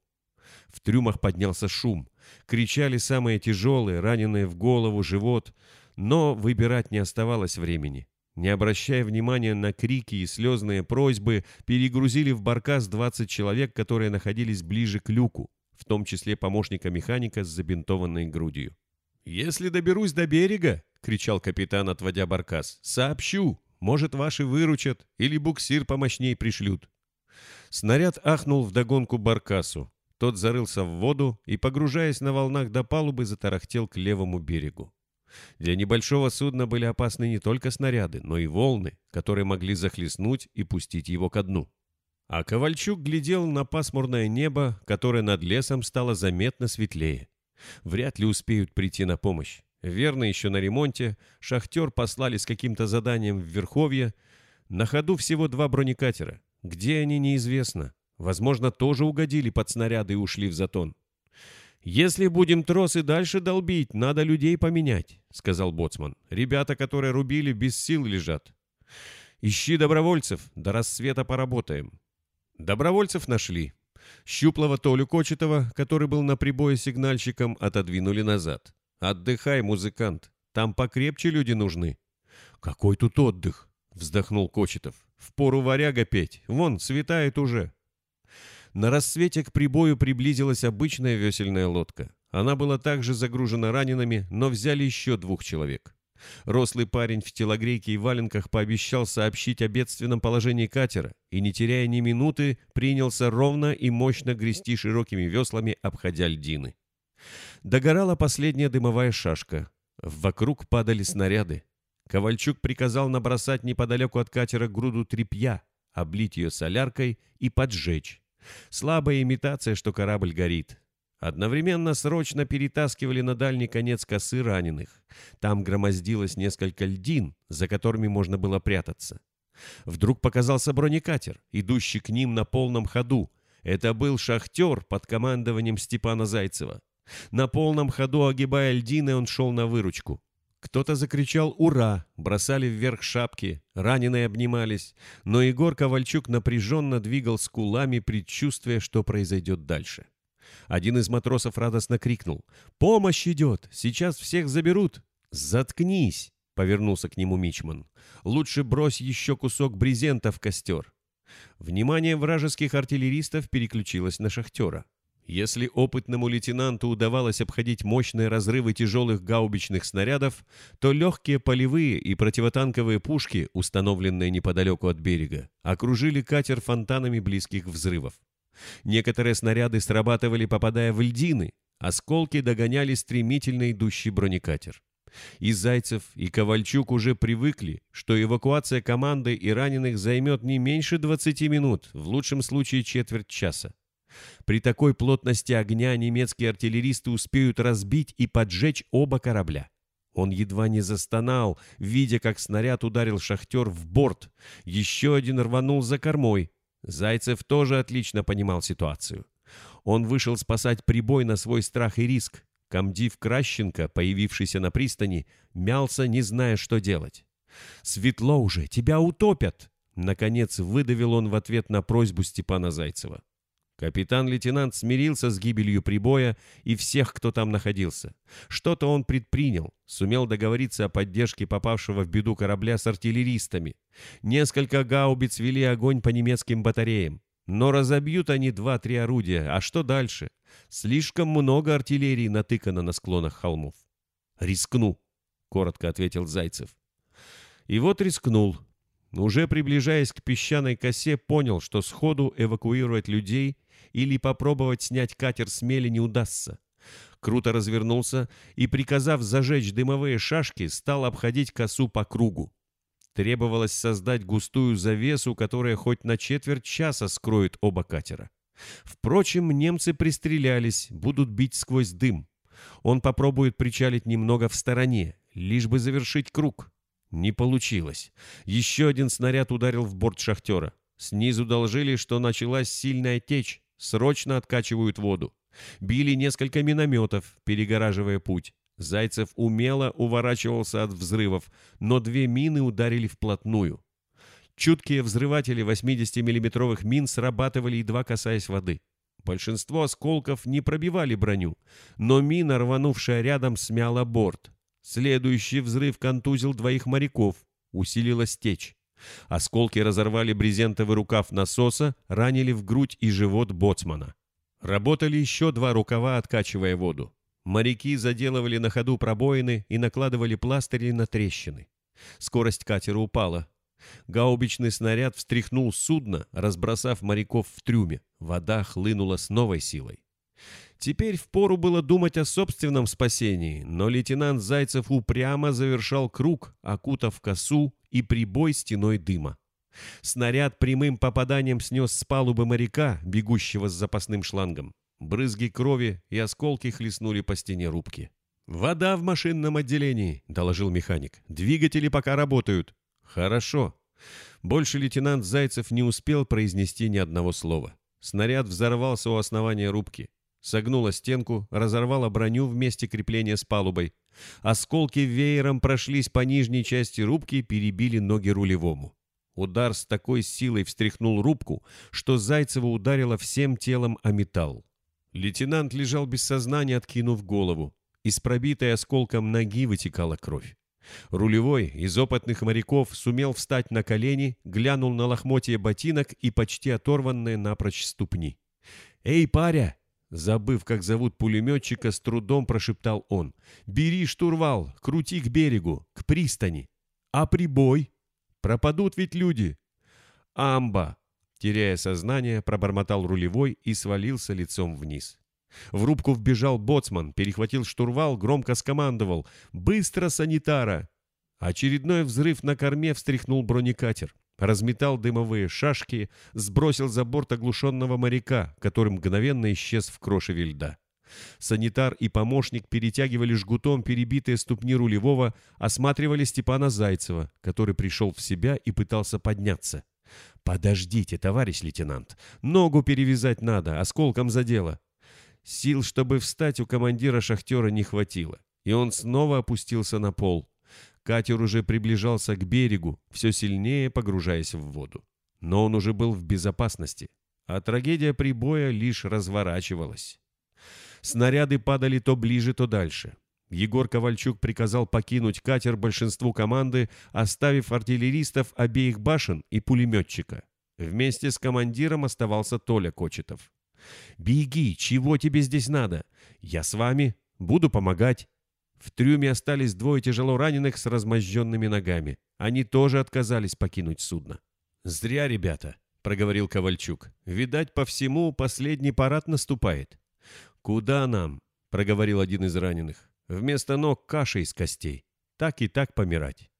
В трюмах поднялся шум. Кричали самые тяжелые, раненые в голову, живот. Но выбирать не оставалось времени. Не обращая внимания на крики и слезные просьбы, перегрузили в баркас 20 человек, которые находились ближе к люку, в том числе помощника механика с забинтованной грудью. «Если доберусь до берега», — кричал капитан, отводя баркас, — «сообщу. Может, ваши выручат или буксир помощней пришлют». Снаряд ахнул вдогонку баркасу. Тот зарылся в воду и, погружаясь на волнах до палубы, затарахтел к левому берегу. Для небольшого судна были опасны не только снаряды, но и волны, которые могли захлестнуть и пустить его ко дну. А Ковальчук глядел на пасмурное небо, которое над лесом стало заметно светлее. Вряд ли успеют прийти на помощь. Верно, еще на ремонте. Шахтер послали с каким-то заданием в Верховье. На ходу всего два бронекатера. Где они, неизвестно. Возможно, тоже угодили под снаряды и ушли в затон. «Если будем тросы дальше долбить, надо людей поменять», — сказал Боцман. «Ребята, которые рубили, без сил лежат. Ищи добровольцев, до рассвета поработаем». Добровольцев нашли. Щуплого Толю Кочетова, который был на прибое сигнальщиком, отодвинули назад. «Отдыхай, музыкант, там покрепче люди нужны». «Какой тут отдых?» — вздохнул Кочетов. «Впору варяга петь, вон, светает уже». На рассвете к прибою приблизилась обычная весельная лодка. Она была также загружена ранеными, но взяли еще двух человек. Рослый парень в телогрейке и валенках пообещал сообщить о бедственном положении катера и, не теряя ни минуты, принялся ровно и мощно грести широкими веслами, обходя льдины. Догорала последняя дымовая шашка. Вокруг падали снаряды. Ковальчук приказал набросать неподалеку от катера груду тряпья, облить ее соляркой и поджечь. Слабая имитация, что корабль горит. Одновременно срочно перетаскивали на дальний конец косы раненых. Там громоздилось несколько льдин, за которыми можно было прятаться. Вдруг показался бронекатер, идущий к ним на полном ходу. Это был шахтер под командованием Степана Зайцева. На полном ходу, огибая льдины, он шел на выручку. Кто-то закричал «Ура!», бросали вверх шапки, раненые обнимались, но Егор Ковальчук напряженно двигал скулами, предчувствуя, что произойдет дальше. Один из матросов радостно крикнул «Помощь идет! Сейчас всех заберут!» «Заткнись!» — повернулся к нему Мичман. «Лучше брось еще кусок брезента в костер». Внимание вражеских артиллеристов переключилось на шахтера. Если опытному лейтенанту удавалось обходить мощные разрывы тяжелых гаубичных снарядов, то легкие полевые и противотанковые пушки, установленные неподалеку от берега, окружили катер фонтанами близких взрывов. Некоторые снаряды срабатывали, попадая в льдины, осколки догоняли стремительно идущий бронекатер. И Зайцев, и Ковальчук уже привыкли, что эвакуация команды и раненых займет не меньше 20 минут, в лучшем случае четверть часа. При такой плотности огня немецкие артиллеристы успеют разбить и поджечь оба корабля. Он едва не застонал, видя, как снаряд ударил шахтер в борт. Еще один рванул за кормой. Зайцев тоже отлично понимал ситуацию. Он вышел спасать прибой на свой страх и риск. Комдив Кращенко, появившийся на пристани, мялся, не зная, что делать. «Светло уже, тебя утопят!» Наконец выдавил он в ответ на просьбу Степана Зайцева. Капитан-лейтенант смирился с гибелью прибоя и всех, кто там находился. Что-то он предпринял, сумел договориться о поддержке попавшего в беду корабля с артиллеристами. Несколько гаубиц вели огонь по немецким батареям. Но разобьют они два-три орудия, а что дальше? Слишком много артиллерии натыкано на склонах холмов. «Рискну», — коротко ответил Зайцев. И вот рискнул. Уже приближаясь к песчаной косе, понял, что сходу эвакуировать людей или попробовать снять катер с мели не удастся. Круто развернулся и, приказав зажечь дымовые шашки, стал обходить косу по кругу. Требовалось создать густую завесу, которая хоть на четверть часа скроет оба катера. Впрочем, немцы пристрелялись, будут бить сквозь дым. Он попробует причалить немного в стороне, лишь бы завершить круг. Не получилось. Еще один снаряд ударил в борт шахтера. Снизу доложили, что началась сильная течь. Срочно откачивают воду. Били несколько минометов, перегораживая путь. Зайцев умело уворачивался от взрывов, но две мины ударили вплотную. Чуткие взрыватели 80-миллиметровых мин срабатывали, едва касаясь воды. Большинство осколков не пробивали броню, но мина, рванувшая рядом, смяла борт. Следующий взрыв контузил двоих моряков, усилилась течь. Осколки разорвали брезентовый рукав насоса, ранили в грудь и живот боцмана. Работали еще два рукава, откачивая воду. Моряки заделывали на ходу пробоины и накладывали пластыри на трещины. Скорость катера упала. Гаубичный снаряд встряхнул судно, разбросав моряков в трюме. Вода хлынула с новой силой. Теперь впору было думать о собственном спасении, но лейтенант Зайцев упрямо завершал круг, окутав косу и прибой стеной дыма. Снаряд прямым попаданием снес с палубы моряка, бегущего с запасным шлангом. Брызги крови и осколки хлестнули по стене рубки. «Вода в машинном отделении», — доложил механик. «Двигатели пока работают». «Хорошо». Больше лейтенант Зайцев не успел произнести ни одного слова. Снаряд взорвался у основания рубки. Согнула стенку, разорвала броню в месте крепления с палубой. Осколки веером прошлись по нижней части рубки перебили ноги рулевому. Удар с такой силой встряхнул рубку, что Зайцева ударила всем телом о металл. Лейтенант лежал без сознания, откинув голову. Из пробитой осколком ноги вытекала кровь. Рулевой из опытных моряков сумел встать на колени, глянул на лохмотье ботинок и почти оторванные напрочь ступни. «Эй, паря!» Забыв, как зовут пулеметчика, с трудом прошептал он. «Бери штурвал, крути к берегу, к пристани. А прибой? Пропадут ведь люди!» «Амба!» Теряя сознание, пробормотал рулевой и свалился лицом вниз. В рубку вбежал боцман, перехватил штурвал, громко скомандовал «Быстро, санитара!». Очередной взрыв на корме встряхнул бронекатер, разметал дымовые шашки, сбросил за борт оглушенного моряка, который мгновенно исчез в крошеве льда. Санитар и помощник перетягивали жгутом перебитые ступни рулевого, осматривали Степана Зайцева, который пришел в себя и пытался подняться. «Подождите, товарищ лейтенант, ногу перевязать надо, осколком задело». Сил, чтобы встать, у командира шахтера не хватило, и он снова опустился на пол. Катер уже приближался к берегу, все сильнее погружаясь в воду. Но он уже был в безопасности, а трагедия прибоя лишь разворачивалась. Снаряды падали то ближе, то дальше. Егор Ковальчук приказал покинуть катер большинству команды, оставив артиллеристов обеих башен и пулеметчика. Вместе с командиром оставался Толя Кочетов. «Беги, чего тебе здесь надо? Я с вами, буду помогать». В трюме остались двое тяжело раненых с размозженными ногами. Они тоже отказались покинуть судно. «Зря, ребята», — проговорил Ковальчук. «Видать, по всему последний парад наступает». «Куда нам?» — проговорил один из раненых. Вместо ног каша из костей. Так и так помирать.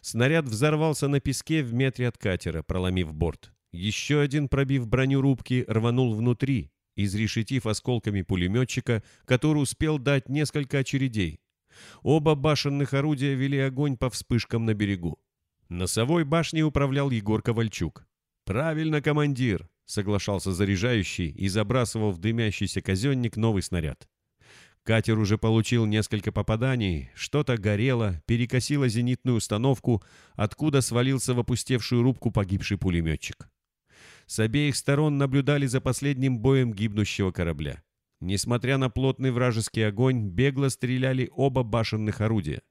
Снаряд взорвался на песке в метре от катера, проломив борт. Еще один, пробив броню рубки, рванул внутри, изрешетив осколками пулеметчика, который успел дать несколько очередей. Оба башенных орудия вели огонь по вспышкам на берегу. Носовой башней управлял Егор Ковальчук. «Правильно, командир!» — соглашался заряжающий и забрасывал в дымящийся казенник новый снаряд. Катер уже получил несколько попаданий, что-то горело, перекосило зенитную установку, откуда свалился в опустевшую рубку погибший пулеметчик. С обеих сторон наблюдали за последним боем гибнущего корабля. Несмотря на плотный вражеский огонь, бегло стреляли оба башенных орудия.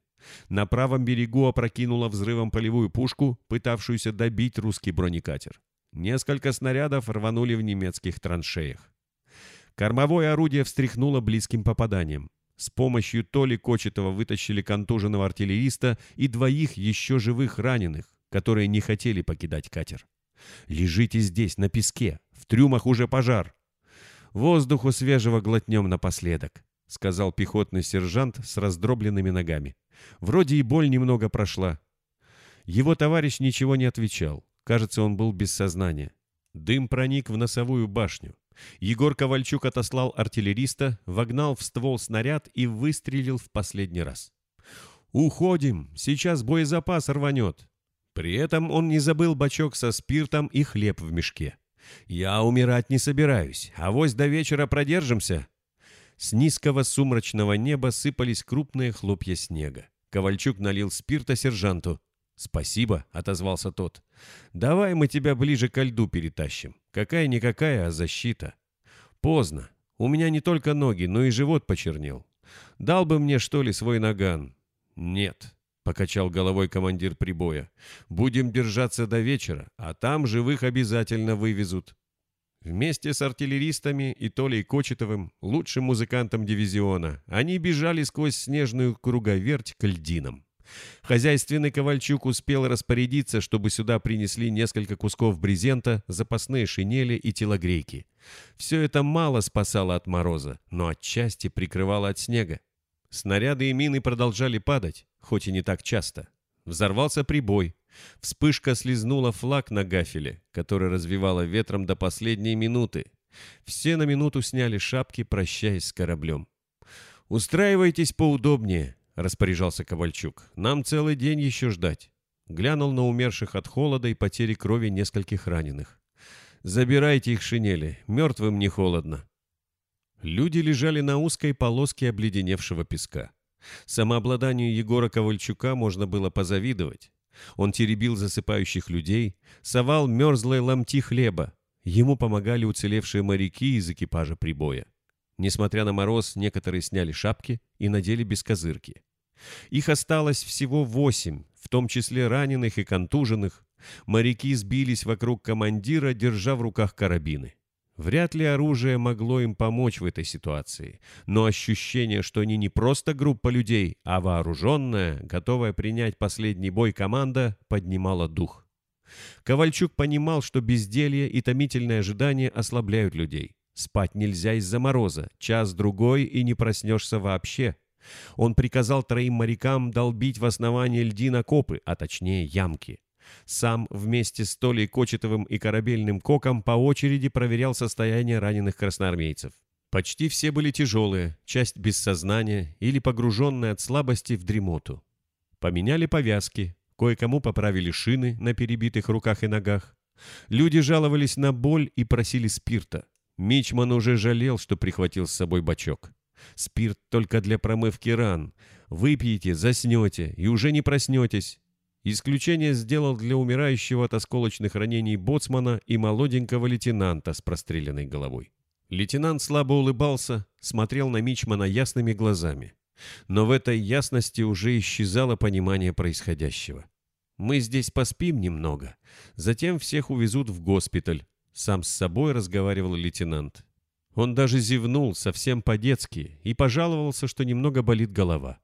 На правом берегу опрокинула взрывом полевую пушку, пытавшуюся добить русский бронекатер. Несколько снарядов рванули в немецких траншеях. Кормовое орудие встряхнуло близким попаданием. С помощью Толи Кочетова вытащили контуженного артиллериста и двоих еще живых раненых, которые не хотели покидать катер. «Лежите здесь, на песке. В трюмах уже пожар». «Воздуху свежего глотнем напоследок», — сказал пехотный сержант с раздробленными ногами. «Вроде и боль немного прошла». Его товарищ ничего не отвечал. Кажется, он был без сознания. Дым проник в носовую башню. Егор Ковальчук отослал артиллериста, вогнал в ствол снаряд и выстрелил в последний раз. «Уходим! Сейчас боезапас рванет!» При этом он не забыл бачок со спиртом и хлеб в мешке. «Я умирать не собираюсь, а вось до вечера продержимся!» С низкого сумрачного неба сыпались крупные хлопья снега. Ковальчук налил спирта сержанту. «Спасибо», — отозвался тот. «Давай мы тебя ближе ко льду перетащим. Какая-никакая, а защита». «Поздно. У меня не только ноги, но и живот почернел. Дал бы мне, что ли, свой наган?» «Нет», — покачал головой командир прибоя. «Будем держаться до вечера, а там живых обязательно вывезут». Вместе с артиллеристами и Толей Кочетовым, лучшим музыкантом дивизиона, они бежали сквозь снежную круговерть к льдинам. Хозяйственный Ковальчук успел распорядиться, чтобы сюда принесли несколько кусков брезента, запасные шинели и телогрейки. Все это мало спасало от мороза, но отчасти прикрывало от снега. Снаряды и мины продолжали падать, хоть и не так часто. Взорвался прибой. Вспышка слезнула флаг на гафеле, который развивала ветром до последней минуты. Все на минуту сняли шапки, прощаясь с кораблем. «Устраивайтесь поудобнее», — распоряжался Ковальчук. «Нам целый день еще ждать». Глянул на умерших от холода и потери крови нескольких раненых. «Забирайте их шинели, мертвым не холодно». Люди лежали на узкой полоске обледеневшего песка. Самообладанию Егора Ковальчука можно было позавидовать. Он теребил засыпающих людей, совал мерзлые ломти хлеба. Ему помогали уцелевшие моряки из экипажа прибоя. Несмотря на мороз, некоторые сняли шапки и надели бескозырки. Их осталось всего восемь, в том числе раненых и контуженных. Моряки сбились вокруг командира, держа в руках карабины. Вряд ли оружие могло им помочь в этой ситуации, но ощущение, что они не просто группа людей, а вооруженная, готовая принять последний бой команда, поднимало дух. Ковальчук понимал, что безделье и томительное ожидание ослабляют людей. Спать нельзя из-за мороза, час-другой и не проснешься вообще. Он приказал троим морякам долбить в основание льдин копы, а точнее ямки. Сам вместе с Толей Кочетовым и корабельным коком по очереди проверял состояние раненых красноармейцев. Почти все были тяжелые, часть без сознания или погруженные от слабости в дремоту. Поменяли повязки, кое-кому поправили шины на перебитых руках и ногах. Люди жаловались на боль и просили спирта. Мичман уже жалел, что прихватил с собой бачок. Спирт только для промывки ран. Выпьете, заснете и уже не проснетесь. Исключение сделал для умирающего от осколочных ранений боцмана и молоденького лейтенанта с простреленной головой. Лейтенант слабо улыбался, смотрел на Мичмана ясными глазами. Но в этой ясности уже исчезало понимание происходящего. «Мы здесь поспим немного, затем всех увезут в госпиталь», — сам с собой разговаривал лейтенант. Он даже зевнул совсем по-детски и пожаловался, что немного болит голова.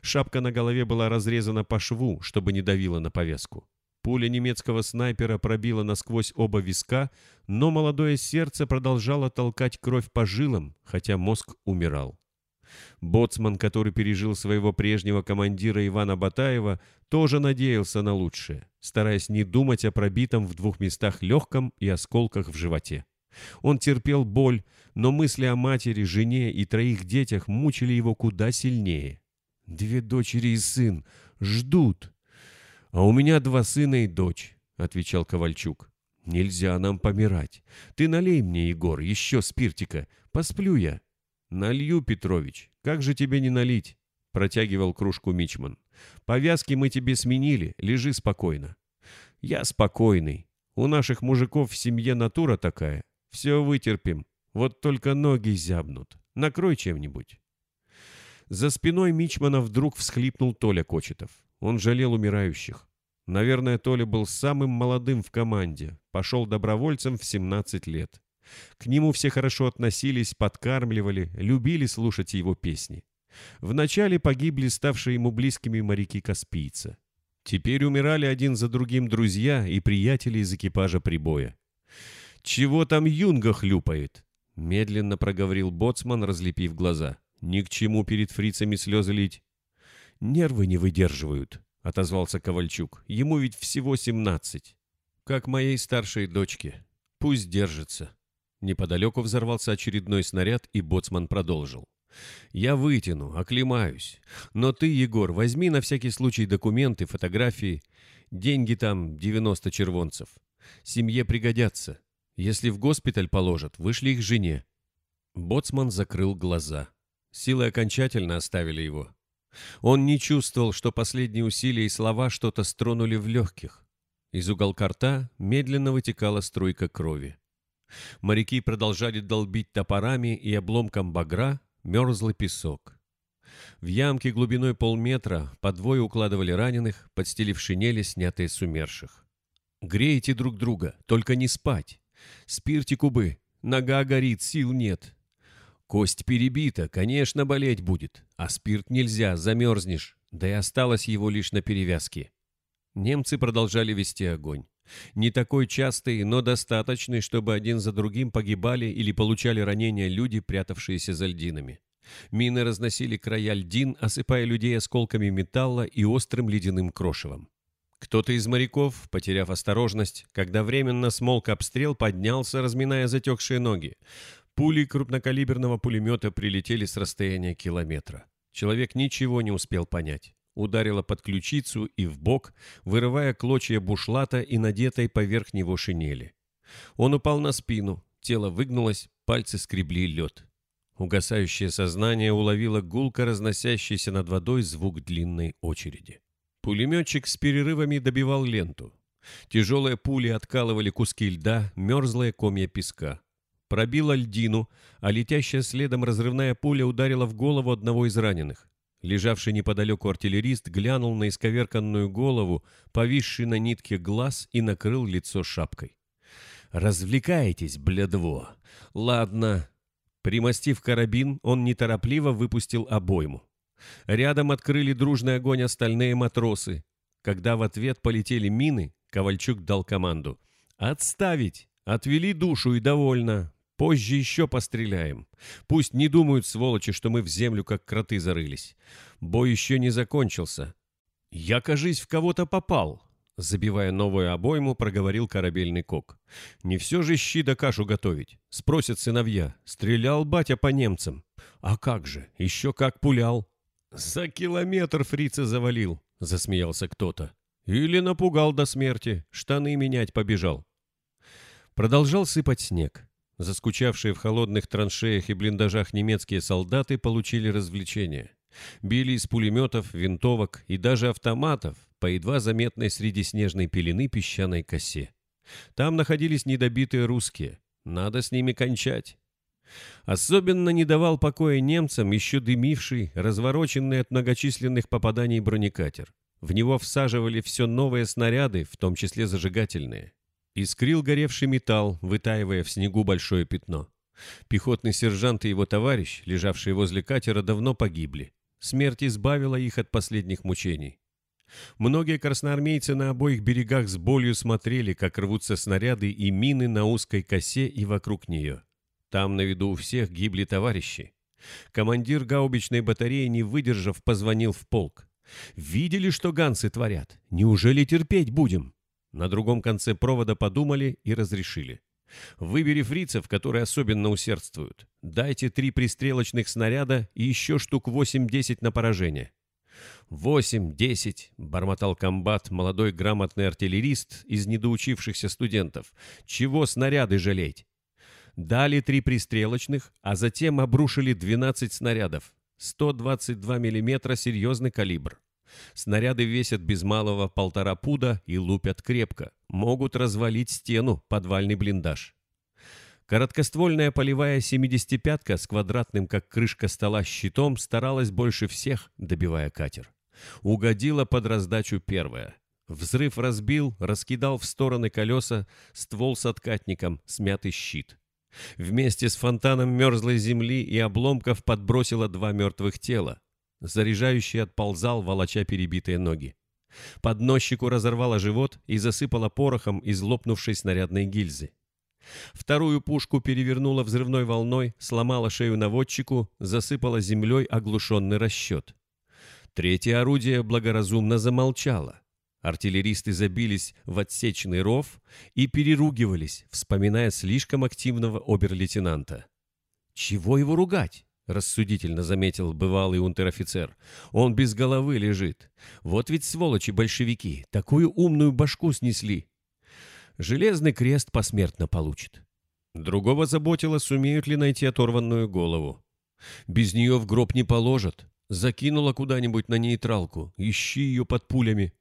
Шапка на голове была разрезана по шву, чтобы не давила на повязку. Пуля немецкого снайпера пробила насквозь оба виска, но молодое сердце продолжало толкать кровь по жилам, хотя мозг умирал. Боцман, который пережил своего прежнего командира Ивана Батаева, тоже надеялся на лучшее, стараясь не думать о пробитом в двух местах легком и осколках в животе. Он терпел боль, но мысли о матери, жене и троих детях мучили его куда сильнее. Две дочери и сын. Ждут. А у меня два сына и дочь, — отвечал Ковальчук. Нельзя нам помирать. Ты налей мне, Егор, еще спиртика. Посплю я. Налью, Петрович. Как же тебе не налить? Протягивал кружку Мичман. Повязки мы тебе сменили. Лежи спокойно. Я спокойный. У наших мужиков в семье натура такая. Все вытерпим. Вот только ноги зябнут. Накрой чем-нибудь. За спиной Мичмана вдруг всхлипнул Толя Кочетов. Он жалел умирающих. Наверное, Толя был самым молодым в команде. Пошел добровольцем в 17 лет. К нему все хорошо относились, подкармливали, любили слушать его песни. Вначале погибли ставшие ему близкими моряки-каспийца. Теперь умирали один за другим друзья и приятели из экипажа прибоя. «Чего там юнга хлюпает?» — медленно проговорил боцман, разлепив глаза. Ни к чему перед фрицами слезы лить. Нервы не выдерживают, — отозвался Ковальчук. Ему ведь всего семнадцать. Как моей старшей дочке. Пусть держится. Неподалеку взорвался очередной снаряд, и боцман продолжил. «Я вытяну, оклемаюсь. Но ты, Егор, возьми на всякий случай документы, фотографии. Деньги там 90 червонцев. Семье пригодятся. Если в госпиталь положат, вышли их жене». Боцман закрыл глаза. Силы окончательно оставили его. Он не чувствовал, что последние усилия и слова что-то стронули в легких. Из уголка рта медленно вытекала струйка крови. Моряки продолжали долбить топорами и обломком багра мерзлый песок. В ямке глубиной полметра по двое укладывали раненых, подстелив шинели, снятые с умерших. «Грейте друг друга, только не спать. Спирте кубы, нога горит, сил нет. Кость перебита, конечно, болеть будет, а спирт нельзя, замерзнешь, да и осталось его лишь на перевязке». Немцы продолжали вести огонь. Не такой частый, но достаточный, чтобы один за другим погибали или получали ранения люди, прятавшиеся за льдинами. Мины разносили края льдин, осыпая людей осколками металла и острым ледяным крошевом. Кто-то из моряков, потеряв осторожность, когда временно смолк обстрел, поднялся, разминая затекшие ноги. Пули крупнокалиберного пулемета прилетели с расстояния километра. Человек ничего не успел понять ударила под ключицу и в бок, вырывая клочья бушлата и надетой поверх него шинели. Он упал на спину, тело выгнулось, пальцы скребли лед. Угасающее сознание уловило гулко разносящийся над водой звук длинной очереди. Пулеметчик с перерывами добивал ленту. Тяжелые пули откалывали куски льда, мерзлые комья песка. Пробила льдину, а летящая следом разрывная пуля ударила в голову одного из раненых. Лежавший неподалеку артиллерист глянул на исковерканную голову, повисший на нитке глаз и накрыл лицо шапкой. «Развлекаетесь, блядво! Ладно». Примостив карабин, он неторопливо выпустил обойму. Рядом открыли дружный огонь остальные матросы. Когда в ответ полетели мины, Ковальчук дал команду. «Отставить! Отвели душу и довольно. Позже еще постреляем. Пусть не думают, сволочи, что мы в землю как кроты зарылись. Бой еще не закончился. Я, кажись, в кого-то попал. Забивая новую обойму, проговорил корабельный кок. «Не все же щи да кашу готовить?» Спросят сыновья. «Стрелял батя по немцам». «А как же? Еще как пулял». «За километр фрица завалил», — засмеялся кто-то. «Или напугал до смерти, штаны менять побежал». Продолжал сыпать снег. Заскучавшие в холодных траншеях и блиндажах немецкие солдаты получили развлечения. Били из пулеметов, винтовок и даже автоматов по едва заметной среди снежной пелены песчаной косе. Там находились недобитые русские. Надо с ними кончать. Особенно не давал покоя немцам еще дымивший, развороченный от многочисленных попаданий бронекатер. В него всаживали все новые снаряды, в том числе зажигательные. Искрил горевший металл, вытаивая в снегу большое пятно. Пехотный сержант и его товарищ, лежавшие возле катера, давно погибли. Смерть избавила их от последних мучений. Многие красноармейцы на обоих берегах с болью смотрели, как рвутся снаряды и мины на узкой косе и вокруг нее. Там на виду у всех гибли товарищи. Командир гаубичной батареи, не выдержав, позвонил в полк. «Видели, что ганцы творят? Неужели терпеть будем?» На другом конце провода подумали и разрешили. Выбери фрицев, которые особенно усердствуют. Дайте три пристрелочных снаряда и еще штук 8-10 на поражение. «Восемь-десять», — бормотал комбат, молодой грамотный артиллерист из недоучившихся студентов. «Чего снаряды жалеть?» Дали три пристрелочных, а затем обрушили 12 снарядов. 122 мм серьезный калибр. Снаряды весят без малого полтора пуда и лупят крепко. Могут развалить стену, подвальный блиндаж. Короткоствольная полевая 75-ка с квадратным, как крышка стола, щитом старалась больше всех, добивая катер. Угодила под раздачу первая. Взрыв разбил, раскидал в стороны колеса, ствол с откатником, смятый щит. Вместе с фонтаном мерзлой земли и обломков подбросило два мертвых тела. Заряжающий отползал, волоча перебитые ноги. Подносчику разорвало живот и засыпало порохом из лопнувшей снарядной гильзы. Вторую пушку перевернула взрывной волной, сломала шею наводчику, засыпала землей оглушенный расчет. Третье орудие благоразумно замолчало. Артиллеристы забились в отсечный ров и переругивались, вспоминая слишком активного обер-лейтенанта. «Чего его ругать?» — рассудительно заметил бывалый унтер-офицер. «Он без головы лежит. Вот ведь сволочи большевики, такую умную башку снесли. Железный крест посмертно получит». Другого заботило, сумеют ли найти оторванную голову. Без нее в гроб не положат. Закинула куда-нибудь на нейтралку. Ищи ее под пулями.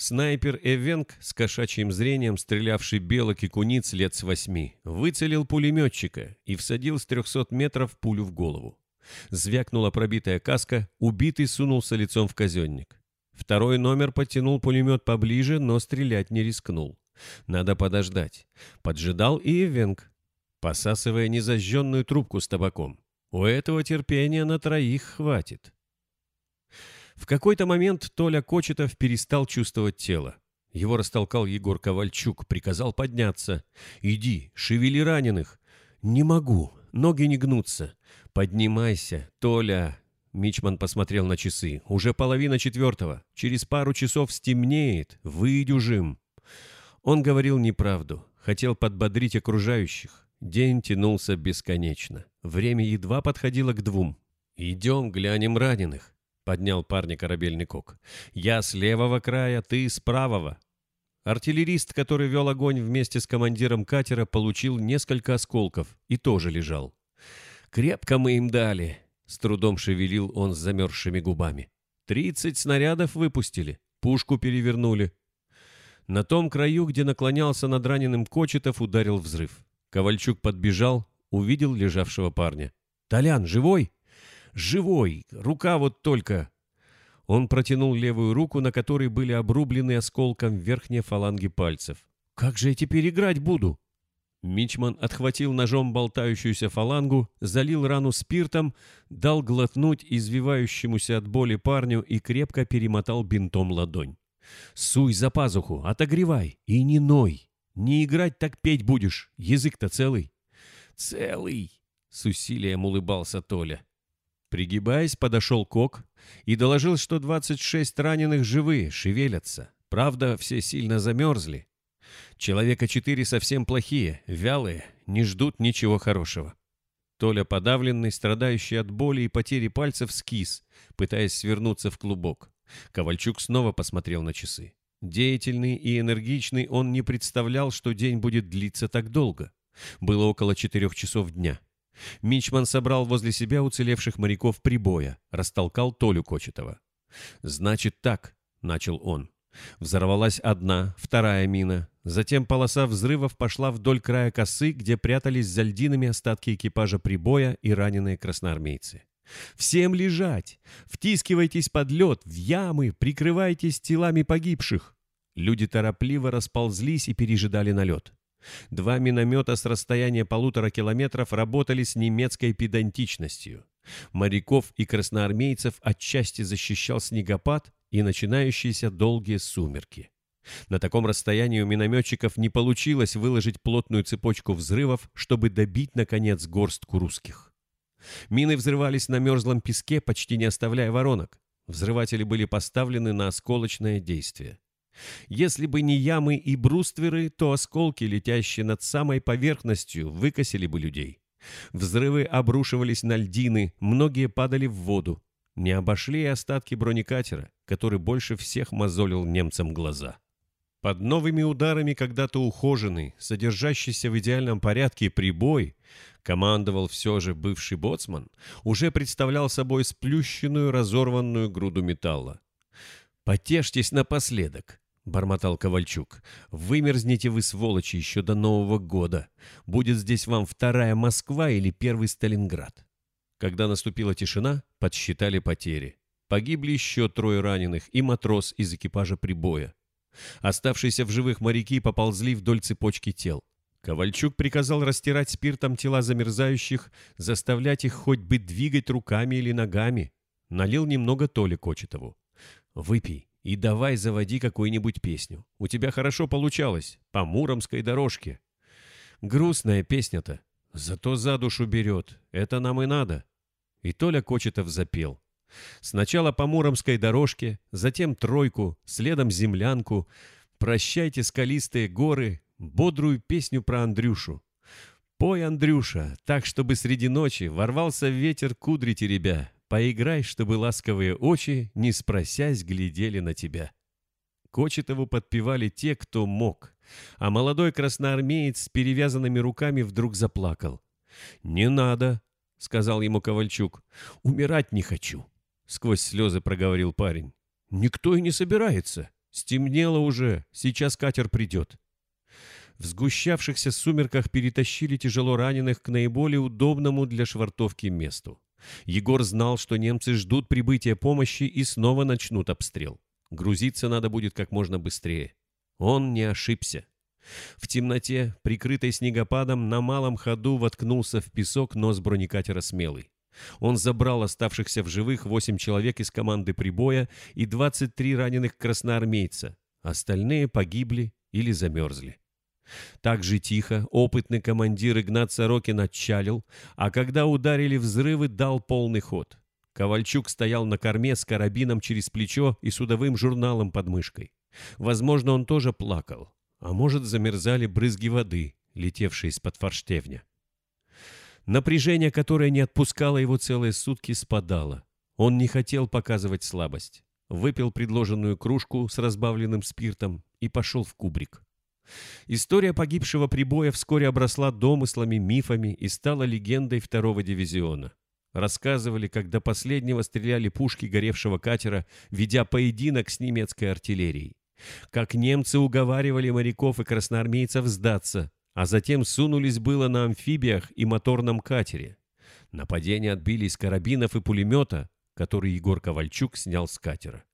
Снайпер Эвенг с кошачьим зрением, стрелявший белок и куниц лет с восьми, выцелил пулеметчика и всадил с трехсот метров пулю в голову. Звякнула пробитая каска, убитый сунулся лицом в казенник. Второй номер подтянул пулемет поближе, но стрелять не рискнул. Надо подождать. Поджидал и Эвенг, посасывая незажженную трубку с табаком. У этого терпения на троих хватит. В какой-то момент Толя Кочетов перестал чувствовать тело. Его растолкал Егор Ковальчук, приказал подняться. «Иди, шевели раненых». «Не могу, ноги не гнутся». «Поднимайся, Толя». Мичман посмотрел на часы. «Уже половина четвертого. Через пару часов стемнеет. Выйдюжим». Он говорил неправду. Хотел подбодрить окружающих. День тянулся бесконечно. Время едва подходило к двум. «Идем, глянем раненых поднял парня корабельный кок. «Я с левого края, ты с правого». Артиллерист, который вел огонь вместе с командиром катера, получил несколько осколков и тоже лежал. «Крепко мы им дали», — с трудом шевелил он с замерзшими губами. «Тридцать снарядов выпустили, пушку перевернули». На том краю, где наклонялся над раненым Кочетов, ударил взрыв. Ковальчук подбежал, увидел лежавшего парня. «Толян, живой?» Живой! Рука вот только!» Он протянул левую руку, на которой были обрублены осколком верхние фаланги пальцев. «Как же я теперь играть буду?» Мичман отхватил ножом болтающуюся фалангу, залил рану спиртом, дал глотнуть извивающемуся от боли парню и крепко перемотал бинтом ладонь. «Суй за пазуху, отогревай и не ной. Не играть так петь будешь, язык-то целый». «Целый!» — с усилием улыбался Толя. Пригибаясь, подошел Кок и доложил, что 26 раненых живые, шевелятся. Правда, все сильно замерзли. Человека четыре совсем плохие, вялые, не ждут ничего хорошего. Толя, подавленный, страдающий от боли и потери пальцев, скис, пытаясь свернуться в клубок. Ковальчук снова посмотрел на часы. Деятельный и энергичный он не представлял, что день будет длиться так долго. Было около четырех часов дня. Мичман собрал возле себя уцелевших моряков прибоя, растолкал Толю Кочетова. «Значит так», — начал он. Взорвалась одна, вторая мина. Затем полоса взрывов пошла вдоль края косы, где прятались за льдинами остатки экипажа прибоя и раненые красноармейцы. «Всем лежать! Втискивайтесь под лед, в ямы, прикрывайтесь телами погибших!» Люди торопливо расползлись и пережидали налет. Два миномета с расстояния полутора километров работали с немецкой педантичностью. Моряков и красноармейцев отчасти защищал снегопад и начинающиеся долгие сумерки. На таком расстоянии у минометчиков не получилось выложить плотную цепочку взрывов, чтобы добить, наконец, горстку русских. Мины взрывались на мерзлом песке, почти не оставляя воронок. Взрыватели были поставлены на осколочное действие. Если бы не ямы и брустверы, то осколки, летящие над самой поверхностью, выкосили бы людей. Взрывы обрушивались на льдины, многие падали в воду. Не обошли и остатки бронекатера, который больше всех мозолил немцам глаза. Под новыми ударами когда-то ухоженный, содержащийся в идеальном порядке прибой, командовал все же бывший боцман, уже представлял собой сплющенную разорванную груду металла. «Потешьтесь напоследок», бормотал Ковальчук. «Вымерзнете вы, сволочи, еще до Нового года. Будет здесь вам вторая Москва или первый Сталинград». Когда наступила тишина, подсчитали потери. Погибли еще трое раненых и матрос из экипажа прибоя. Оставшиеся в живых моряки поползли вдоль цепочки тел. Ковальчук приказал растирать спиртом тела замерзающих, заставлять их хоть бы двигать руками или ногами. Налил немного Толи Кочетову. «Выпей, и давай заводи какую-нибудь песню. У тебя хорошо получалось, по Муромской дорожке. Грустная песня-то, зато за душу берет, это нам и надо. И Толя Кочетов запел. Сначала по Муромской дорожке, затем тройку, следом землянку. Прощайте, скалистые горы, бодрую песню про Андрюшу. Пой, Андрюша, так, чтобы среди ночи ворвался ветер кудри теребя. Поиграй, чтобы ласковые очи, не спросясь, глядели на тебя. Кочетову подпевали те, кто мог, а молодой красноармеец с перевязанными руками вдруг заплакал. «Не надо», — сказал ему Ковальчук, — «умирать не хочу», — сквозь слезы проговорил парень. «Никто и не собирается. Стемнело уже, сейчас катер придет». В сгущавшихся сумерках перетащили тяжело раненых к наиболее удобному для швартовки месту. Егор знал, что немцы ждут прибытия помощи и снова начнут обстрел. Грузиться надо будет как можно быстрее. Он не ошибся. В темноте, прикрытой снегопадом, на малом ходу воткнулся в песок нос бронекатера «Смелый». Он забрал оставшихся в живых восемь человек из команды прибоя и 23 раненых красноармейца. Остальные погибли или замерзли. Так же тихо опытный командир Игнат Сорокин отчалил, а когда ударили взрывы, дал полный ход. Ковальчук стоял на корме с карабином через плечо и судовым журналом под мышкой. Возможно, он тоже плакал, а может, замерзали брызги воды, летевшие из-под форштевня. Напряжение, которое не отпускало его целые сутки, спадало. Он не хотел показывать слабость. Выпил предложенную кружку с разбавленным спиртом и пошел в кубрик. История погибшего прибоя вскоре обросла домыслами, мифами и стала легендой второго дивизиона. Рассказывали, как до последнего стреляли пушки горевшего катера, ведя поединок с немецкой артиллерией. Как немцы уговаривали моряков и красноармейцев сдаться, а затем сунулись было на амфибиях и моторном катере. Нападение отбили из карабинов и пулемета, который Егор Ковальчук снял с катера.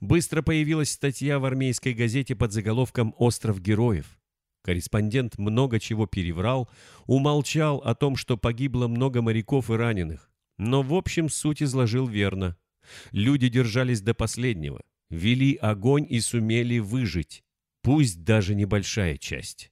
Быстро появилась статья в армейской газете под заголовком «Остров героев». Корреспондент много чего переврал, умолчал о том, что погибло много моряков и раненых. Но в общем суть изложил верно. Люди держались до последнего, вели огонь и сумели выжить, пусть даже небольшая часть.